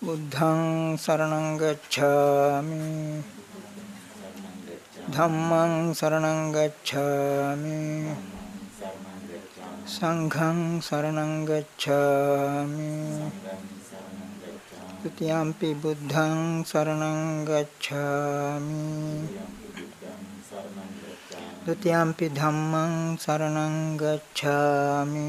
බුද්ධං සරණං ගච්ඡාමි ධම්මං සරණං ගච්ඡාමි සංඝං සරණං ගච්ඡාමි ဒ ුතියම්පි බුද්ධං සරණං ගච්ඡාමි ဒ ුතියම්පි ධම්මං සරණං ගච්ඡාමි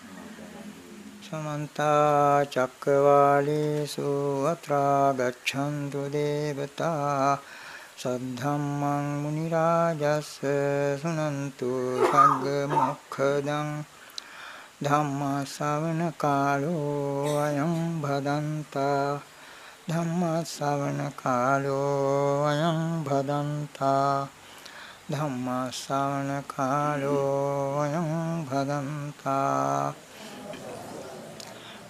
සමන්ත චක්කවාලේසු අත්‍රා ගච්ඡන්තු දේවතා සද්ධම්මං මුනි රාජස් සුනන්තු සග්ග මොක්ඛදං ධම්ම ශ්‍රවණ කාලෝ අයං භදන්තා ධම්ම ශ්‍රවණ කාලෝ අයං භදන්තා ධම්ම ශ්‍රවණ කාලෝ අයං භදන්තා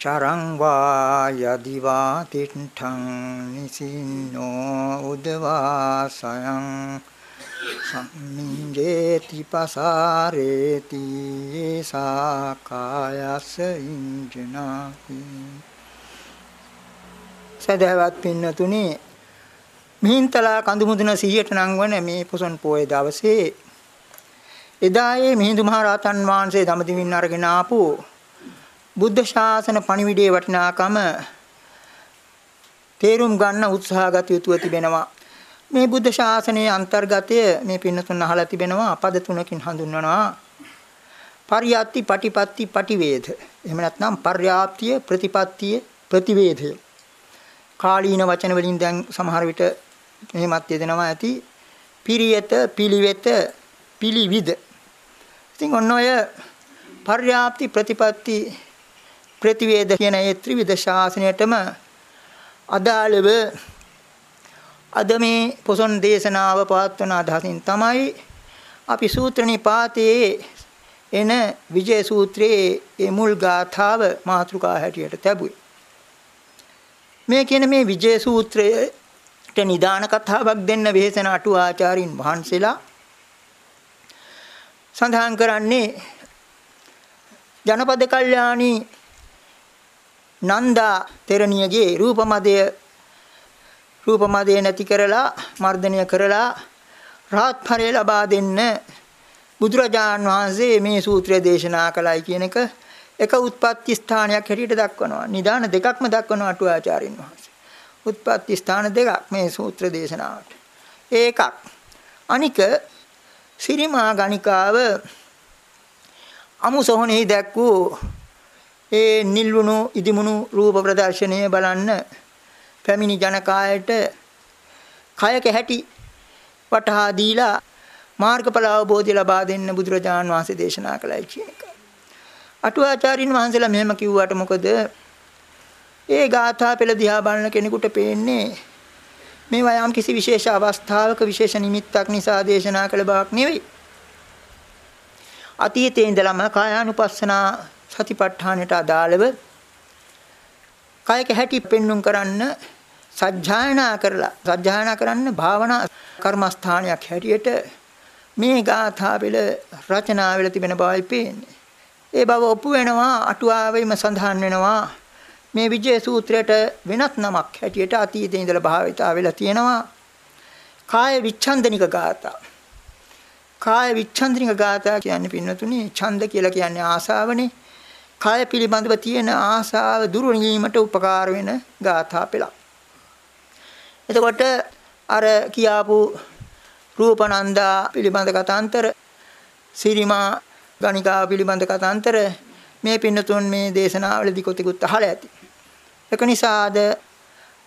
චරං වා යදිවා තිට්ඨං නිසින්නෝ උදවා සයං සම්මිංජේති පසාරේති සාකායස ඉංජනාති සදහවත් පින්නතුනි මිහින්තලා කඳුමුදුන 100ට නංවන මේ පුසන් පොයේ දවසේ එදායේ මිහිඳු මහ රහතන් වහන්සේ දඹදිවින් අරගෙන ආපු බුද්ධ ශාසන පණිවිඩයේ වටිනාකම තේරුම් ගන්න උත්සාහගත යුතුව තිබෙනවා. මේ බුද්ධ ශාසනයේ අන්තර්ගතය මේ පින්නතුන් අහලා තිබෙනවා පද තුනකින් හඳුන්වනවා. පරියත්ති පටිපත්ති පටිවේද. එහෙම නැත්නම් පර්යාප්තිය ප්‍රතිපත්තිය ප්‍රතිවේදය. කාලීන වචන වලින් දැන් සමහර විට මෙහෙමත් යෙදෙනවා ඇති. පිරියත පිළිවෙත පිළිවිද. ඉතින් ඔන්න ඔය පර්යාප්ති ප්‍රතිපත්ති ප්‍රතිවේද කියන ඒ ත්‍රිවිධ ශාසනයටම අදාළව අද මේ පොසොන් දේශනාව පවත්වන අදහසින් තමයි අපි සූත්‍ර නිපාතයේ එන විජය සූත්‍රයේ ඒ මුල් ගාථාව මාතෘකා හැටියට තැබුවේ. මේ කියන මේ විජය සූත්‍රයට නිදාන කතාවක් දෙන්න වෙහෙසන අටු ආචාරින් වහන්සේලා සඳහන් කරන්නේ ජනපද කල්යාණී නන්දා තෙරණියගේ රූපමදය රූපමදය නැති කරලා මර්ධනය කරලා රාහත් ඵලය ලබා දෙන්න බුදුරජාන් වහන්සේ මේ සූත්‍රය දේශනා කළයි කියන එක එක උත්පත්ති ස්ථානයක් හැටියට දක්වනවා. නිදාන දෙකක්ම දක්වනවා අටුවාචාරින් වහන්සේ. උත්පත්ති ස්ථාන දෙකක් මේ සූත්‍ර දේශනාවට. ඒකක්. අනික සිරිමා ගණිකාව අමුසොහොනෙහි දැක් වූ ඒ නිල්වුණු ඉදිමුණු රූප ප්‍රදර්ශනය බලන්න පැමිණි ජනකායට කයක හැටි වටහා දීලා මාර්ගඵල අවබෝධය ලබා දෙන්න බුදුරජාන් වහන්සේ දේශනා කළයි කියන එක. අටුවාචාරින් වහන්සේලා මෙහෙම කිව්වට මොකද ඒ ගාථා පෙළ දිහා බලන කෙනෙකුට පේන්නේ මේවා යම් කිසි විශේෂ අවස්ථාවක විශේෂ නිමිත්තක් නිසා දේශනා කළ බවක් නෙවෙයි. අතීතයේ ඉඳලම කායානුපස්සනා සතිපට්ඨානයට අදාළව කායක හැටි පෙන්눔 කරන්න සජ්ජායනා කරලා සජ්ජායනා කරන්න භාවනා කර්මස්ථානයක් හැටියට මේ ගාථා වල රචනා වෙලා තිබෙන බවයි පේන්නේ. ඒ බව ඔප්පු වෙනවා අටුවාවෙම සඳහන් වෙනවා මේ විජය සූත්‍රයට වෙනත් නමක් හැටියට අතීතයේ ඉඳලා භාවිතා වෙලා තියෙනවා කාය විච්ඡන්දනික ගාථා. කාය විච්ඡන්දනික ගාථා කියන්නේ පින්නතුනේ ඡන්ද කියලා කියන්නේ ආසාවනේ. කාය පිළිබඳව තියෙන ආසාව දුරු වීමට උපකාර වෙන ගාථා පෙළක්. එතකොට අර කියාපු රූපනන්දා පිළිබඳ කතාන්තර සිරිමා ගණිකාව පිළිබඳ කතාන්තර මේ පින්නතුන් මේ දේශනාවලදී කොටිකුත් අහලා ඇති. ඒක නිසාද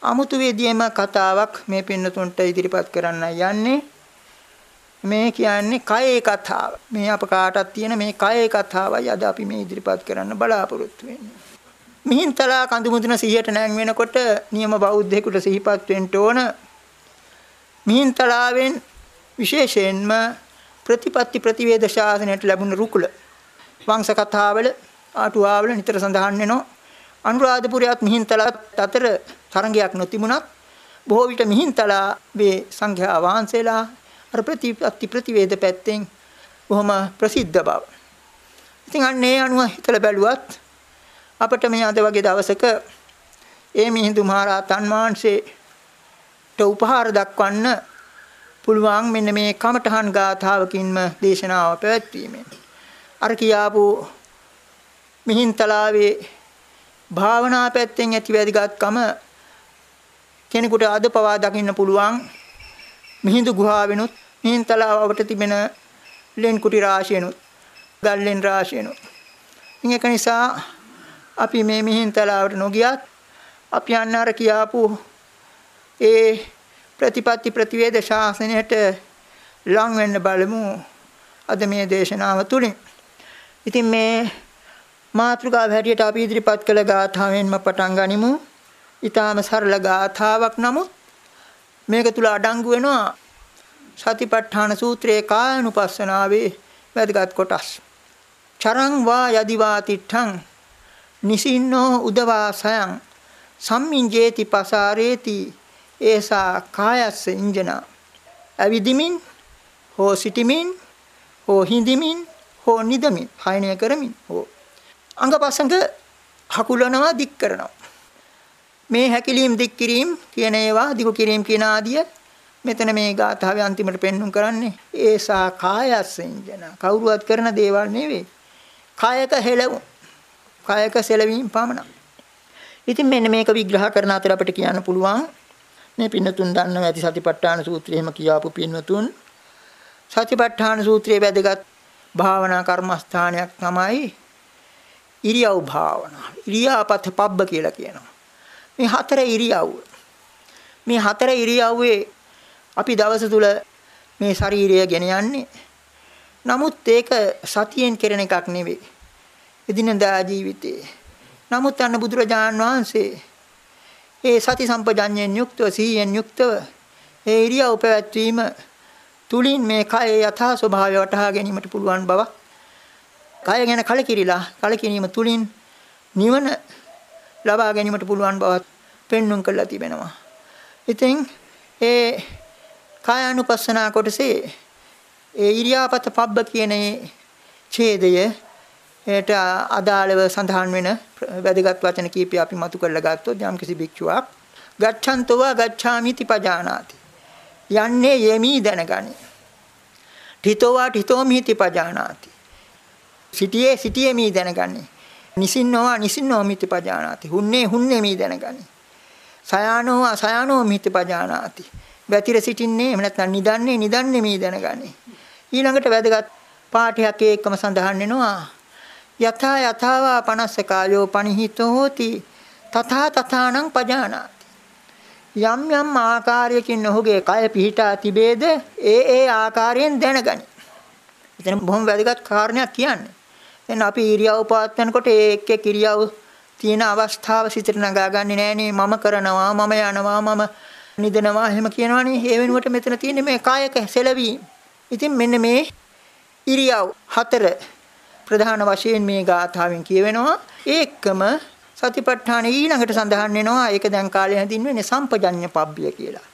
අමුතු වේදියේම කතාවක් මේ පින්නතුන්ට ඉදිරිපත් කරන්න යන්නේ මේ කියන්නේ කයේ කතාව. මේ අප කාටත් තියෙන මේ කයේ කතාවයි අද අපි මේ ඉදිරිපත් කරන්න බලාපොරොත්තු වෙන්නේ. මිහින්තලා කඳුමුදුන සිහියට නැං වෙනකොට නියම බෞද්ධයෙකුට සිහිපත් වෙන්න ඕන. මිහින්තලාවෙන් විශේෂයෙන්ම ප්‍රතිපත්ති ප්‍රතිවේද ශාසනයට ලැබුණ රුකුල වංශ කතාවල ආටුවාවල නිතර සඳහන් වෙනවා අනුරාධපුරයත් මිහින්තලත් අතර තරංගයක් නොතිබුණත් බොහෝ විට මිහින්තලා වේ සංඝයා වහන්සේලා අර ප්‍රතිපත්ති ප්‍රතිවේද පැත්තෙන් බොහොම ප්‍රසිද්ධ බව. ඉතින් අන්නේ අනුව හිතලා බැලුවත් අපිට මේ අද වගේ දවසක ඒ මිහිඳු මහරහතන් වහන්සේට උපහාර දක්වන්න පුළුවන් මෙන්න මේ කමඨහන් ගාථාවකින්ම දේශනාව පැවැත්වීමෙන් අර කියාපු මිහින්තලාවේ භාවනා පැත්තෙන් ඇති වැදගත්කම කෙනෙකුට අද පවා දකින්න පුළුවන් මිහිඳු ගුහාවෙනුත් මිහින්තලාවට තිබෙන ලෙන් කුටි රාශියනුත් ගල්ලෙන් රාශියනුත් ඒක නිසා අපි මේ මිහින්තලාවට නොගියත් අපි අන්න අර කියාපු ඒ ප්‍රතිපත්ති ප්‍රතිවේද ශාසනයට ලං වෙන්න බලමු අද මේ දේශනාව තුලින්. ඉතින් මේ මාතෘකාව හැටියට අපි ඉදිරිපත් කළ ගාථාවෙන්ම පටන් ගනිමු. ඊටාම සරල ගාථාවක් නමුත් මේක තුල අඩංගු වෙනවා සතිපට්ඨාන සූත්‍රයේ කායනුපස්සනාවේ වැදගත් කොටස්. චරං වා යදිවා තිට්ඨං නිසින්නෝ උදවා සයං සම්මිංජේති පසාරේති ඒසා කායස්ස ඉංජන. අවිදිමින් හෝ සිටිමින් හෝ හිඳිමින් හෝ නිදමින් හයනය කරමින් හෝ. අංගපසංග හකුලනවා දික් කරනවා. මේ හැකිලීම් දික් කිරීම කියන ඒවා දිගු කිරීම කියන ආදිය මෙතන මේ ගාථාවේ අන්තිමට පෙන්눔 කරන්නේ ඒසා කායස්ස ඉංජන කවුරුවත් කරන දේවල් නෙවෙයි කායක හෙලවු කායක සෙලවීම පමණක් ඉතින් මෙන්න මේක විග්‍රහ කරන අතර අපිට කියන්න පුළුවන් මේ පින්නතුන් දන්නවා ඇති සතිපට්ඨාන සූත්‍රය එහෙම කියාපු පින්නතුන් සතිපට්ඨාන සූත්‍රයේ වැදගත් භාවනා කර්මස්ථානයක් තමයි ඉරියව් භාවනාව. ඉරියාපත පබ්බ කියලා කියනවා. මේ හතර ඉරියව්. මේ හතර ඉරියව්වේ අපි දවස තුල මේ ශරීරය ගෙන යන්නේ. නමුත් ඒක සතියෙන් කෙරෙන එකක් නෙවෙයි. එදිනදා ජීවිතේ. නමුත් අන්න බුදුරජාණන් වහන්සේ ඒ සති සම්පජඤ්ඤයෙන් යුක්තව සිහියෙන් යුක්තව ඒ ඉරියව් පැවැත්වීම තුලින් මේ කයේ යථා ස්වභාවය වටහා ගැනීමට පුළුවන් බව කය ගැන කලකිරිලා කලකිරීම තුලින් නිවන ලබා ගැනීමට පුළුවන් බවත් පෙන්눔 කරලා තිබෙනවා. ඉතින් ඒ කායानुපස්සනා කොටසේ ඒ ඉරියාපත පබ්බ කියන ඡේදය ඒට අදාළව සඳහන් වෙන වැදගත් වචන කීපය අපි මතු කරලා ගත්තොත් යම් කිසි භික්ෂුවක් ගච්ඡන්තව ගච්ඡාමිති පජානාති. යන්නේ යෙමි දැනගනි. ඨිතෝවා ඨිතෝමිති පජානාති. සිටියේ සිටියේමි දැනගනි. නිසින්නෝවා නිසින්නෝමිති පජානාති. හුන්නේ හුන්නේමි දැනගනි. සයානෝවා සයානෝමිති පජානාති. වැතිර සිටින්නේ එහෙම නැත්නම් නිදන්නේ නිදන්නේ මී දැනගනි ඊළඟට වැදගත් පාඨයක් ඒකම සඳහන් වෙනවා. යථා යථාවා පනස්ස කායෝ පනිහිතෝ හෝති. තථා තථානං පජානාති. යම් යම් ආකාරයකින් ඔහුගේ කය පිහිටා තිබේද ඒ ඒ ආකාරයෙන් දැනගනි. එතන බොහොම වැදගත් කාරණයක් කියන්නේ. දැන් අපි ඉරියව් පවත්වනකොට ඒ එක් එක් ඉරියව් තියෙන අවස්ථාව සිතට නගාගන්නේ නෑනේ. මම කරනවා මම යනවා මම නිදනවා එහෙම කියනවනේ ඒ වෙනුවට මෙතන තියෙන්නේ මේ කායක සෙලවීම. ඉතින් මෙන්න මේ ඉරියව් හතර ප්‍රධාන වශයෙන් මේ ගාථාවෙන් කියවෙනවා. ඒකම සතිපට්ඨාන ඊළඟට සඳහන් වෙනවා. ඒක දැන් කාලේ හැඳින්වෙන්නේ සම්පජඤ්ඤ පබ්බිය කියලා.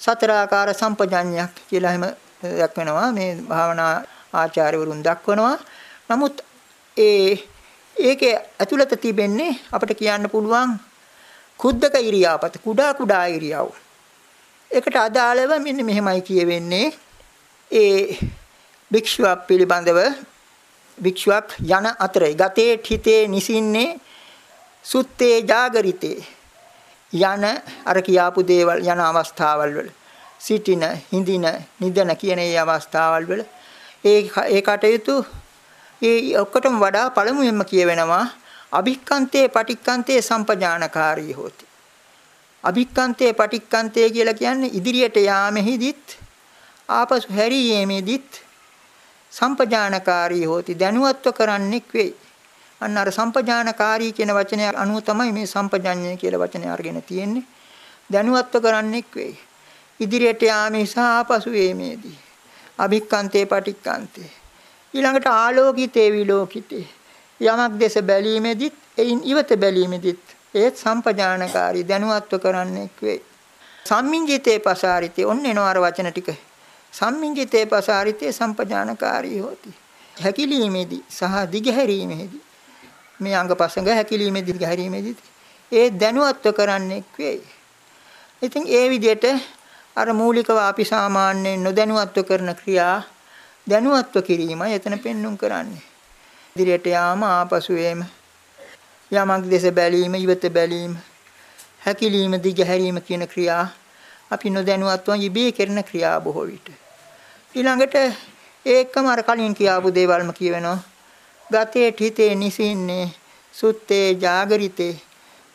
සතර ආකාර සම්පජඤ්ඤයක් කියලා එහෙම දක්වනවා. මේ භාවනා ආචාර්යවරුන් දක්වනවා. නමුත් ඒ ඒකේ ඇතුළත තිබෙන්නේ අපිට කියන්න පුළුවන් කුද්දක ඉරියාපත කුඩා කුඩා ඉරියව්. ඒකට අදාළව මෙන්න මෙහෙමයි කියවෙන්නේ. ඒ භික්ෂුවක් පිළිබඳව භික්ෂුවක් යන අතරේ ගතේ හිතේ නිසින්නේ සුත්තේ జాగරිතේ යන අර කියාපු දේවල් යන අවස්ථාවල් වල සිටින හිඳින නිදන කියන ඒ අවස්ථාවල් වල ඒ ඒ කටයුතු ඒ ඔක්කොටම වඩා පළමුවෙන්ම කියවෙනවා අභික්කන්තේ පටික්කන්තේ සම්පජානකාරී හොති අභික්කන්තේ පටික්කන්තේ කියලා කියන්නේ ඉදිරියට යාමෙහිදීත් ආපසු හැරීමේදීත් සම්පජානකාරී හෝති දැනුවත්ව කරන්නෙක් වෙයි. අන්න අර සම්පජානකාරී කියන වචනය අනුව තමයි මේ සම්පජඤ්ඤය කියලා වචනය අරගෙන තියෙන්නේ. දැනුවත්ව කරන්නෙක් වෙයි. ඉදිරියට යාමේ සහ ආපසු වීමේදී. අභික්කන්තේ පටික්කන්තේ. ඊළඟට ආලෝකිතේ විලෝකිතේ. යමක් දෙස බැලීමේදීත් එයින් ඉවත බැලීමේදීත් ඒත් සම්පජානකාරී දැනුවත්ව කරන්නෙක් වෙයි. සම්මිංජිතේ පසාරිතේ ඔන්න එනවා අර වචන ටික සම්මිංජිතේ පසාරිතේ සම්පජානකාරී හොති. හැකිලීමේදී සහ දිගහැරීමේදී මේ අංගපසංග හැකිලීමේදී දිගහැරීමේදී ඒ දැනුවත්ව කරන්නෙක් වෙයි. ඉතින් ඒ විදිහට අර මූලිකව අපි සාමාන්‍යයෙන් නොදැනුවත්ව කරන ක්‍රියා දැනුවත්ව කිරීමයි එතන පෙන්눔 කරන්නේ. ඉදිරියට යාම ආපසු එීම යමක් දෙස බැලීම ඉවත බැලීම හැකිලීම දිගහැරීම කියන ක්‍රියා අපි නොදැනුවත්වම ඉබේ කරන ක්‍රියා බොහෝ විට ඊළඟට ඒකම අර කලින් කියාපු දේවල්ම කියවෙනවා. ගතේ හිතේ නිසින්නේ සුත්තේ జాగරිතේ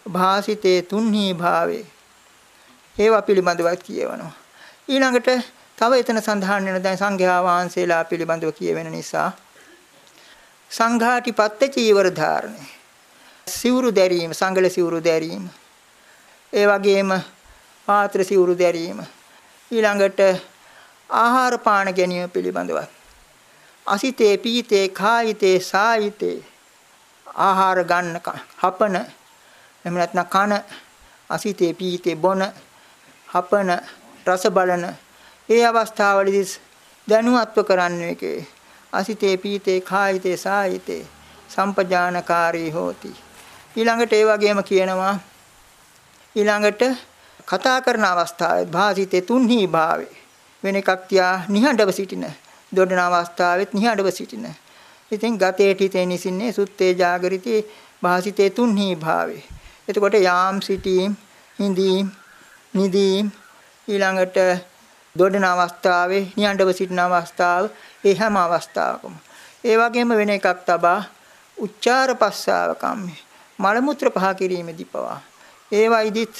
භාසිතේ තුන්හි භාවේ. ඒවා පිළිබඳව කියවනවා. ඊළඟට තව එතන සඳහන් වෙන දැන් සංඝයා වහන්සේලා පිළිබඳව කියවෙන නිසා සංඝාටිපත්ත චීවර ධාරණය. සිවුරු දැරීම, සංගල සිවුරු දැරීම. ඒ වගේම පාත්‍ර සිවුරු දැරීම. ඊළඟට ආහාර පාන ගැනීම පිළිබඳවත් අසිතේ පීතේ කායිතේ සායිතේ ආහාර ගන්න හපන එහෙම නැත්නම් කන අසිතේ පීතේ බොන හපන රස බලන ඒ අවස්ථාවලදී දැනුවත්ව කරන්නේ එකේ අසිතේ පීතේ කායිතේ සායිතේ සම්පජානකාරී හෝති. ඊළඟට ඒ වගේම කියනවා ඊළඟට කතා කරන අවස්ථාවේ භාසිතේ තුන්හි භාවේ වෙන එකක් තියා නිහඬව සිටින දොඩන අවස්ථාවෙත් නිහඬව සිටින. ඉතින් ගතේ හිතේ නිසින්නේ සුත්තේ జాగරිතේ භාසිතේ තුන්හි භාවේ. එතකොට යාම් සිටීම් හිඳීම් නිදීම් ඊළඟට දොඩන අවස්ථාවේ නිහඬව සිටින අවස්ථාව ඒ හැම අවස්ථාවකම ඒ වගේම වෙන එකක් තබා උච්චාර පස්සාව කම්මේ මල මුත්‍ර පහ කිරීමේදී පවා ඒවයිදිත්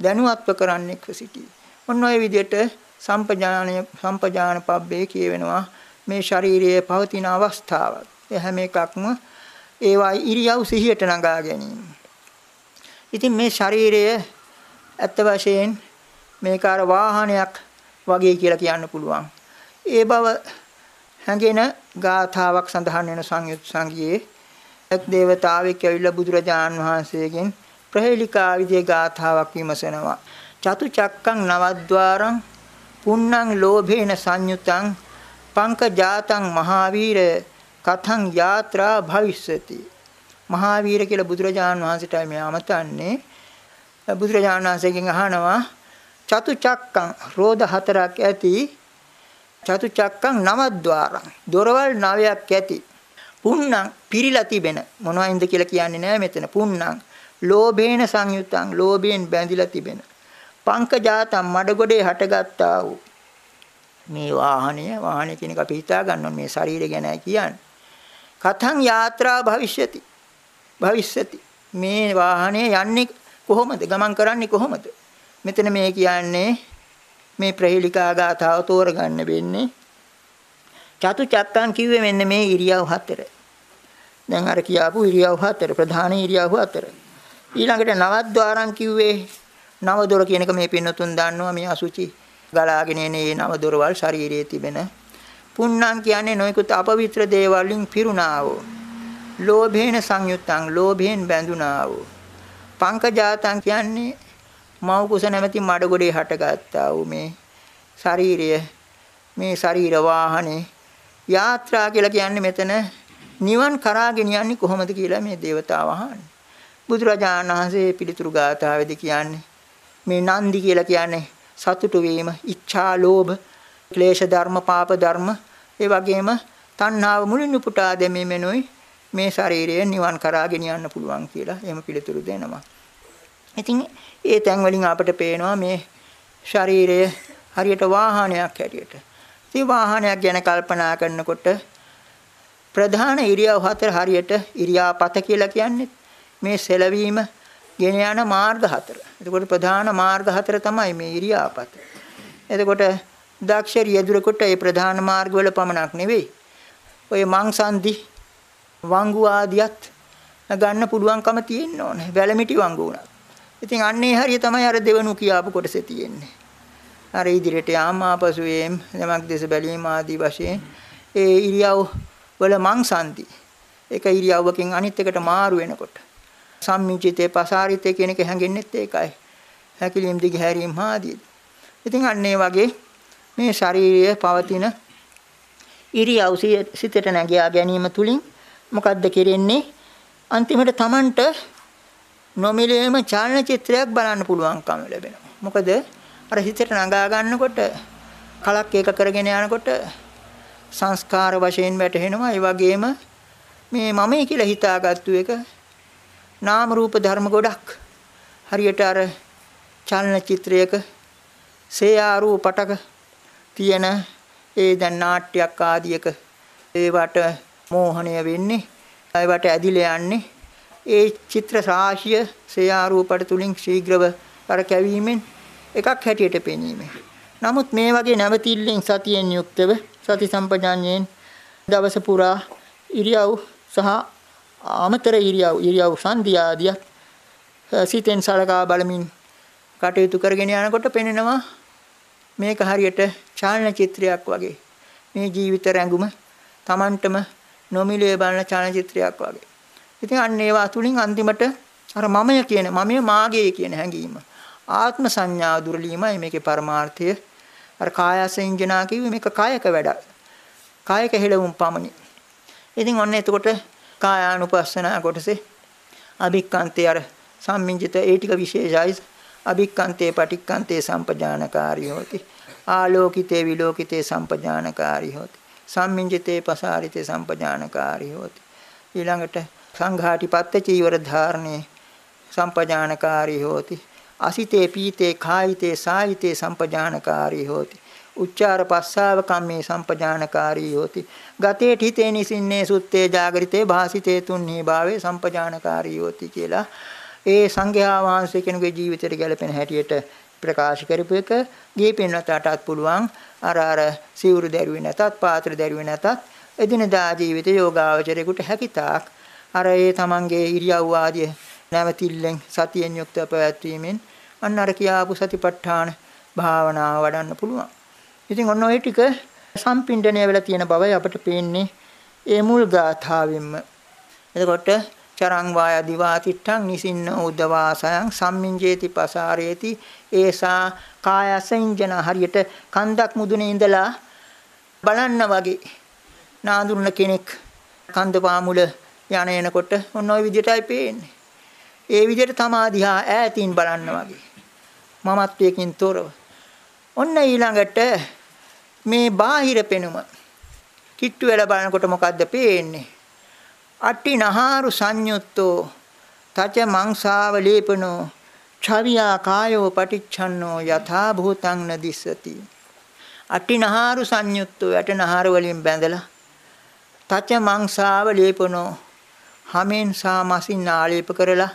දැනුවත්ව කරන්නෙක් සිටී. ඔන්න ඔය විදිහට සම්පජානය සම්පජාන පබ්බේ කියවෙනවා මේ ශාරීරියේ පවතින අවස්ථාවක්. ඒ හැම එකක්ම ඒවා ඉරියව් සිහියට නගා ගැනීම. ඉතින් මේ ශරීරය ඇත්ත වශයෙන් මේක අර වාහනයක් වගේ කියලා කියන්න පුළුවන්. ඒ බව හැඟෙන ගාථාවක් සඳහන් වෙන සංයුත් සංගියේ එක් දේවතාවෙක් ඇවිල්ලා බුදුරජාන් වහන්සේගෙන් ප්‍රහේලිකා විදියේ ගාථාවක් විමසනවා. චතු චක්කං නවද්වාරං පුන්නං ලෝභේන සංයුතං පංකජාතං මහාවීර කතං යාත්‍රා භවිස්සති මහාවීර කියලා බුදුරජාණන් වහන්සේටයි මේ අමතන්නේ බුදුරජාණන් වහන්සේගෙන් අහනවා චතු චක්කං රෝධ හතරක් ඇති චතු චක්කං නවද්වාරං දොරවල් නවයක් ඇති පුන්නං පිරිලා තිබෙන මොනවයින්ද කියලා කියන්නේ නෑ මෙතන පුන්නං ලෝභේන සංයුතං ලෝභයෙන් බැඳිලා තිබෙන පංකජාතම් මඩගොඩේ හටගත්තා වූ මේ වාහනය වාහනය කියන එක අපි හිතා ගන්න ඕනේ මේ ශරීරය ගැන කියන්නේ. කතං යාත්‍රා භවිෂ්‍යති. භවිෂ්‍යති. මේ වාහනේ යන්නේ කොහොමද? ගමන් කරන්නේ කොහොමද? මෙතන මේ කියන්නේ මේ ප්‍රහේලිකා ගාථාව තෝරගන්න වෙන්නේ. චතු චත්තං කිව්වේ මෙන්න මේ ඉරියව් හතර. දැන් අර කියාපු ඉරියව් හතර ප්‍රධාන ඉරියව් හතර. ඊළඟට නවද්වාරං කිව්වේ නව දොර කියන එක මේ පින්නතුන් දන්නවා මේ අසුචි ගලාගෙන එන මේ නව දොරවල් ශරීරයේ තිබෙන පුන්නං කියන්නේ නොයෙකුත් අපවිත්‍ර දේවල් වලින් පිරුණා වූ ලෝභේන සංයුත්තං ලෝභයෙන් බැඳුනා වූ පංකජාතං කියන්නේ මව් කුස නැමැති මඩගොඩේ හටගත්තා වූ මේ ශරීරය මේ ශරීර වාහනේ යාත්‍රා කියලා කියන්නේ මෙතන නිවන් කරාගෙන යන්නේ කොහොමද කියලා මේ దేవතාව අහන්නේ බුදුරජාණන් වහන්සේ පිළිතුරු ගාථාවේදී කියන්නේ මේ නන්දි කියලා කියන්නේ සතුටු වීම, ඉච්ඡා, ලෝභ, ක්ලේශ ධර්ම, පාප ධර්ම, ඒ වගේම තණ්හාව මුලින් උපුටා දැමීමෙනුයි මේ ශරීරය නිවන් කරා ගෙනියන්න පුළුවන් කියලා එහෙම පිළිතුරු දෙනවා. ඉතින් ඒ තැන් වලින් අපට පේනවා මේ ශරීරය හරියට වාහනයක් හැටියට. ඉතින් වාහනයක් ගැන කල්පනා කරනකොට ප්‍රධාන ඉරියව් හතර හරියට ඉරියාපත කියලා කියන්නේ මේ සෙලවීම ගෙන යන මාර්ග හතර. එතකොට ප්‍රධාන මාර්ග හතර තමයි මේ ඉරියාපත. එතකොට දක්ෂ රියදුරකට ඒ ප්‍රධාන මාර්ගවල පමණක් නෙවෙයි. ඔය මංසන්දි වංගු ආදියත් ගන්න පුළුවන්කම තියෙන්න ඕනේ. වැලමිටි වංගු උනත්. ඉතින් අන්නේ හරිය තමයි අර දෙවනු කියාපු කොටසේ තියෙන්නේ. අර ඉදිරියට යාම ආපසු එම් යමක් දෙස බැලීම ආදී වශයෙන් ඒ ඉරියව් වල මංසන්දි එක ඉරියව්වකින් අනිත් එකට මාරු වෙනකොට සම්මිචිතේ පසාරිතේ කියන එක හැඟෙන්නෙත් ඒකයි. හැකිලිම් දිග හැරීම් ආදී. ඉතින් අන්න ඒ වගේ මේ ශාරීරිය පවතින ඉරියව් සිතට නැගියා ගැනීම තුලින් මොකද්ද කෙරෙන්නේ? අන්තිමට Tamanට නොමිලේම චාලන චිත්‍රයක් බලන්න පුළුවන්කම ලැබෙනවා. මොකද අර හිතට නගා ගන්නකොට කලක් ඒක කරගෙන යනකොට සංස්කාර වශයෙන් වැටහෙනවා. ඒ වගේම මේ මමයි කියලා හිතාගත්තු එක නාම රූප ධර්ම ගොඩක් හරියට අර චලන චිත්‍රයක සේයාරු පටක තියෙන ඒ දැන් නාට්‍යයක් ආදියක ඒවට මෝහණය වෙන්නේ ඒවට ඇදිලා යන්නේ ඒ චිත්‍ර රාශිය සේයාරූපට තුලින් ශීඝ්‍රව අර කැවීමෙන් එකක් හැටියට පෙනීමේ. නමුත් මේ වගේ නැවතිල්ලෙන් සතියෙන් යුක්තව සති සම්පජාඤ්ඤයෙන් දවස පුරා ඉරියව් සහ අමතර ඉරියව් ඉරියව් සංධියාදිය සිතෙන් සලකා බලමින් කටයුතු කරගෙන යනකොට පෙනෙනවා මේක හරියට චාලන චිත්‍රයක් වගේ මේ ජීවිත රැඟුම Tamanටම නොමිලේ බලන චාලන චිත්‍රයක් වගේ ඉතින් අන්න ඒවා තුලින් අන්තිමට අර මමය කියන මමය මාගේ කියන හැඟීම. ආත්ම සංඥා දුර්ලීමයි මේකේ පරමාර්ථය. අර කායස ඉන්ජනා කිව්වේ මේක කායක වැඩ කායක හෙළවුම් පමණි. ඉතින් ඔන්න එතකොට කායානුපස්සනා කොටසේ අභික්කන්තේ අර සම්මිංජිත ඒ ටික විශේෂයි අභික්කන්තේ පටික්කන්තේ සම්පජානකාරී හොති. ආලෝකිතේ විලෝකිතේ සම්පජානකාරී හොති. සම්මිංජිතේ පසාරිතේ සම්පජානකාරී හොති. ඊළඟට සංඝාටිපත්ත චීවර ධාරණේ සම්පජානකාරී හොති. අසිතේ පීතේ කායිතේ සායිතේ සම්පජානකාරී හොති. උච්චාර පස්සාව කම්මේ සම්පජානකාරී හොති. ගතේ හිතේ නිසින්නේ සුත්තේ జాగරිතේ භාසිතේ තුන්හි භාවේ සම්පජානකාරී හොති කියලා. ඒ සංඝයා වහන්සේ කෙනෙකුගේ ජීවිතයට ගැලපෙන හැටියට ප්‍රකාශ කරපු එක. ගිහි පින්වතටත් පුළුවන්. අර අර සිවුරු දැරුවේ නැතත් පාත්‍ර දැරුවේ නැතත් එදිනදා ජීවිත යෝගාවචරයකට හැකිතාක් අර ඒ තමන්ගේ ඉරියව් ආදී නැවතිල්ලෙන් සතියෙන් යුක්තව පැවැත්වීමෙන් අන්න අර කියාපු සතිපට්ඨාන භාවනාව වඩන්න පුළුවන්. ඉතින් ඔන්න ඔය ටික සම්පින්ඩණය වෙලා තියෙන බවයි අපිට පේන්නේ ඒ මුල් ගාථාවෙන්ම. එතකොට චරං වාය දිවාතිට්ඨං නිසින්න උද්දවාසයන් සම්මිංජේති පසාරේති ඒසා කායසෙන්ජන හරියට කන්දක් මුදුනේ ඉඳලා බලන්න වගේ නාඳුන කෙනෙක් කන්ද පාමුල යන එනකොට ඔන්න ඔය විදිහටයි පේන්නේ. ඒ විදිහට තමාදිහා ඈතින් බලන්න වගේ. මමත්වයකින් තොරව. ඔන්න ඊළඟට මේ බාහිර පෙනුම කිට්ටු වෙලා බලනකොට මොකද්ද පේන්නේ? අට්ටි නහාරු සංයුත්තෝ තච මංසාව ලේපනෝ ඡවියා කායෝ පටිච්ඡන්නෝ යථා භූතං නදිස්සති අට්ටි නහාරු සංයුත්තෝ යට නහර වලින් බැඳලා තච මංසාව ලේපනෝ හමෙන් සා මසින් ආලේප කරලා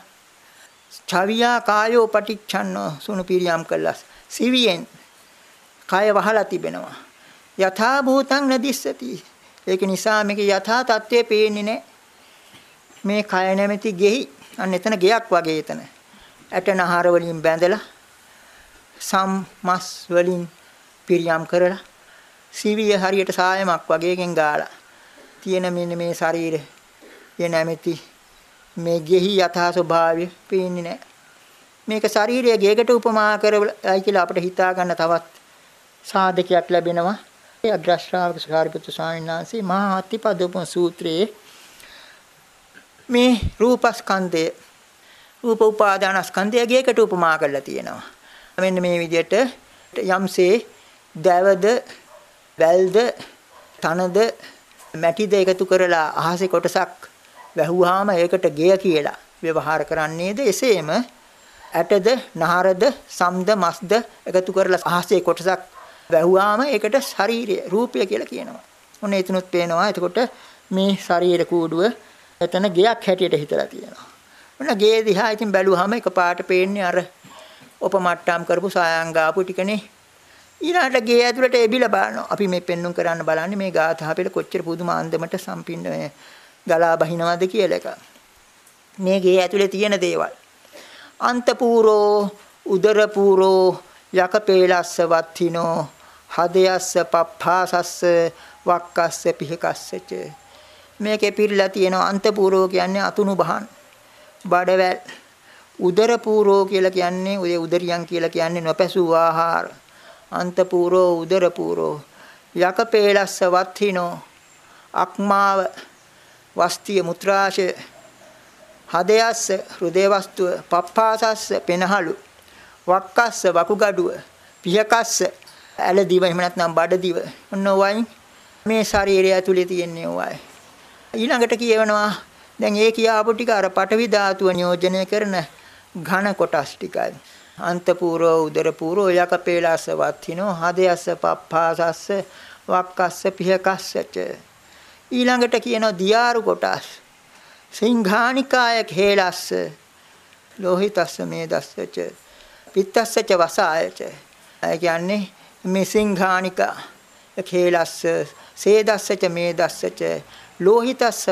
ඡවියා කායෝ පටිච්ඡන්නෝ සුණු පිරියම් කළා. සිවියෙන් කය වහලා තිබෙනවා. යථා භූතං නදිස්සති. ඒක නිසා මේක යථා තත්ත්වය පේන්නේ නැහැ. මේ කය නැමැති ගෙහි අන්න එතන ගෙයක් වගේ එතන. ඇටනහර වලින් බැඳලා සම් මස් වලින් පිරියම් කරලා සිවිය හරියට සායමක් වගේකින් ගාලා තියෙන මෙන්න මේ ශරීරය. ය නැමැති මේ ගෙහි යථා ස්වභාවය පේන්නේ නැහැ. මේක ශාරීරිය ගේකට උපමා කරලා කියලා අපිට හිතා ගන්න තවත් සාධකයක් ලැබෙනවා. ඒ අග්‍රශ්‍රාවක සාරිපුත්‍ර ස්වාමීන් වහන්සේ මහා අතිපදෝපම සූත්‍රයේ මේ රූපස්කන්ධය රූප උපාදානස්කන්ධය ගේකට උපමා කරලා තියෙනවා. මෙන්න මේ විදිහට යම්සේ දැවද වැල්ද තනද මැටිද එකතු කරලා අහසේ කොටසක් වැහුවාම ඒකට ගෙය කියලා ව්‍යවහාර කරන්නේද එසේම ඇටද නහරද සම්ද මස්ද එකතු කරලා අහසේ කොටසක් වැහුවාම ඒකට ශරීරය රූපය කියලා කියනවා. ඔන්න එතනොත් පේනවා. එතකොට මේ ශරීර කූඩුව එතන ගෙයක් හැටියට හිතලා තියෙනවා. ඔන්න ගේ දිහා ඉතින් බැලුවාම එකපාරට පේන්නේ අර උපමට්ටම් කරපු සායංගාපු ටිකනේ. ඊළාට ගේ ඇතුළට එබිලා බලනවා. අපි මේ පෙන්눔 කරන්න බලන්නේ මේ ගාථා පෙළ කොච්චර පුදුම අන්දමට සම්පින්න ගලා බහිනවද කියලා එක. මේ ගේ ඇතුලේ තියෙන දේවල්. අන්තපූරෝ උදරපූරෝ යකපේලස්ස වත්තිනෝ හදයස්ස පප්පාසස්ස වක්කස්ස පිහකස්සච. මේකේ පිරලා තියෙන අන්තපූරෝ කියන්නේ අතුණු බහන්. බඩවැල්. උදරපූරෝ කියලා කියන්නේ ඔය උදරියන් කියලා කියන්නේ නොපැසූ ආහාර. අන්තපූරෝ උදරපූරෝ. යකපේලස්ස වත්තිනෝ අක්මාව. වස්තිය මුත්‍රාශය. හදයස්ස හෘදේ වස්තුව පප්පාසස්ස පෙනහළු වක්කස්ස වකුගඩුව පියකස්ස ඇල දිව එහෙම නැත්නම් බඩ දිව ඔන්න වයින් මේ ශරීරය ඇතුලේ තියෙන්නේ ඔයයි ඊළඟට කියවනවා දැන් ඒ කියාපු ටික අර පටවි ධාතුව නියෝජනය කරන ඝන කොටස් ටිකයි. අන්තපූරෝ උදරපූරෝ යකපේලස්ස වත්තිනෝ හදයස්ස පප්පාසස්ස වක්කස්ස පියකස්සච ඊළඟට කියනවා දියාරු කොටස්. සිංහානිකාය හේලස්ස ලෝහිතස්ස මේදස්සච පිත්තස්සච වසායච. ඒ කියන්නේ මේ සිංහානික හේලස්ස සේදස්සච මේදස්සච ලෝහිතස්ස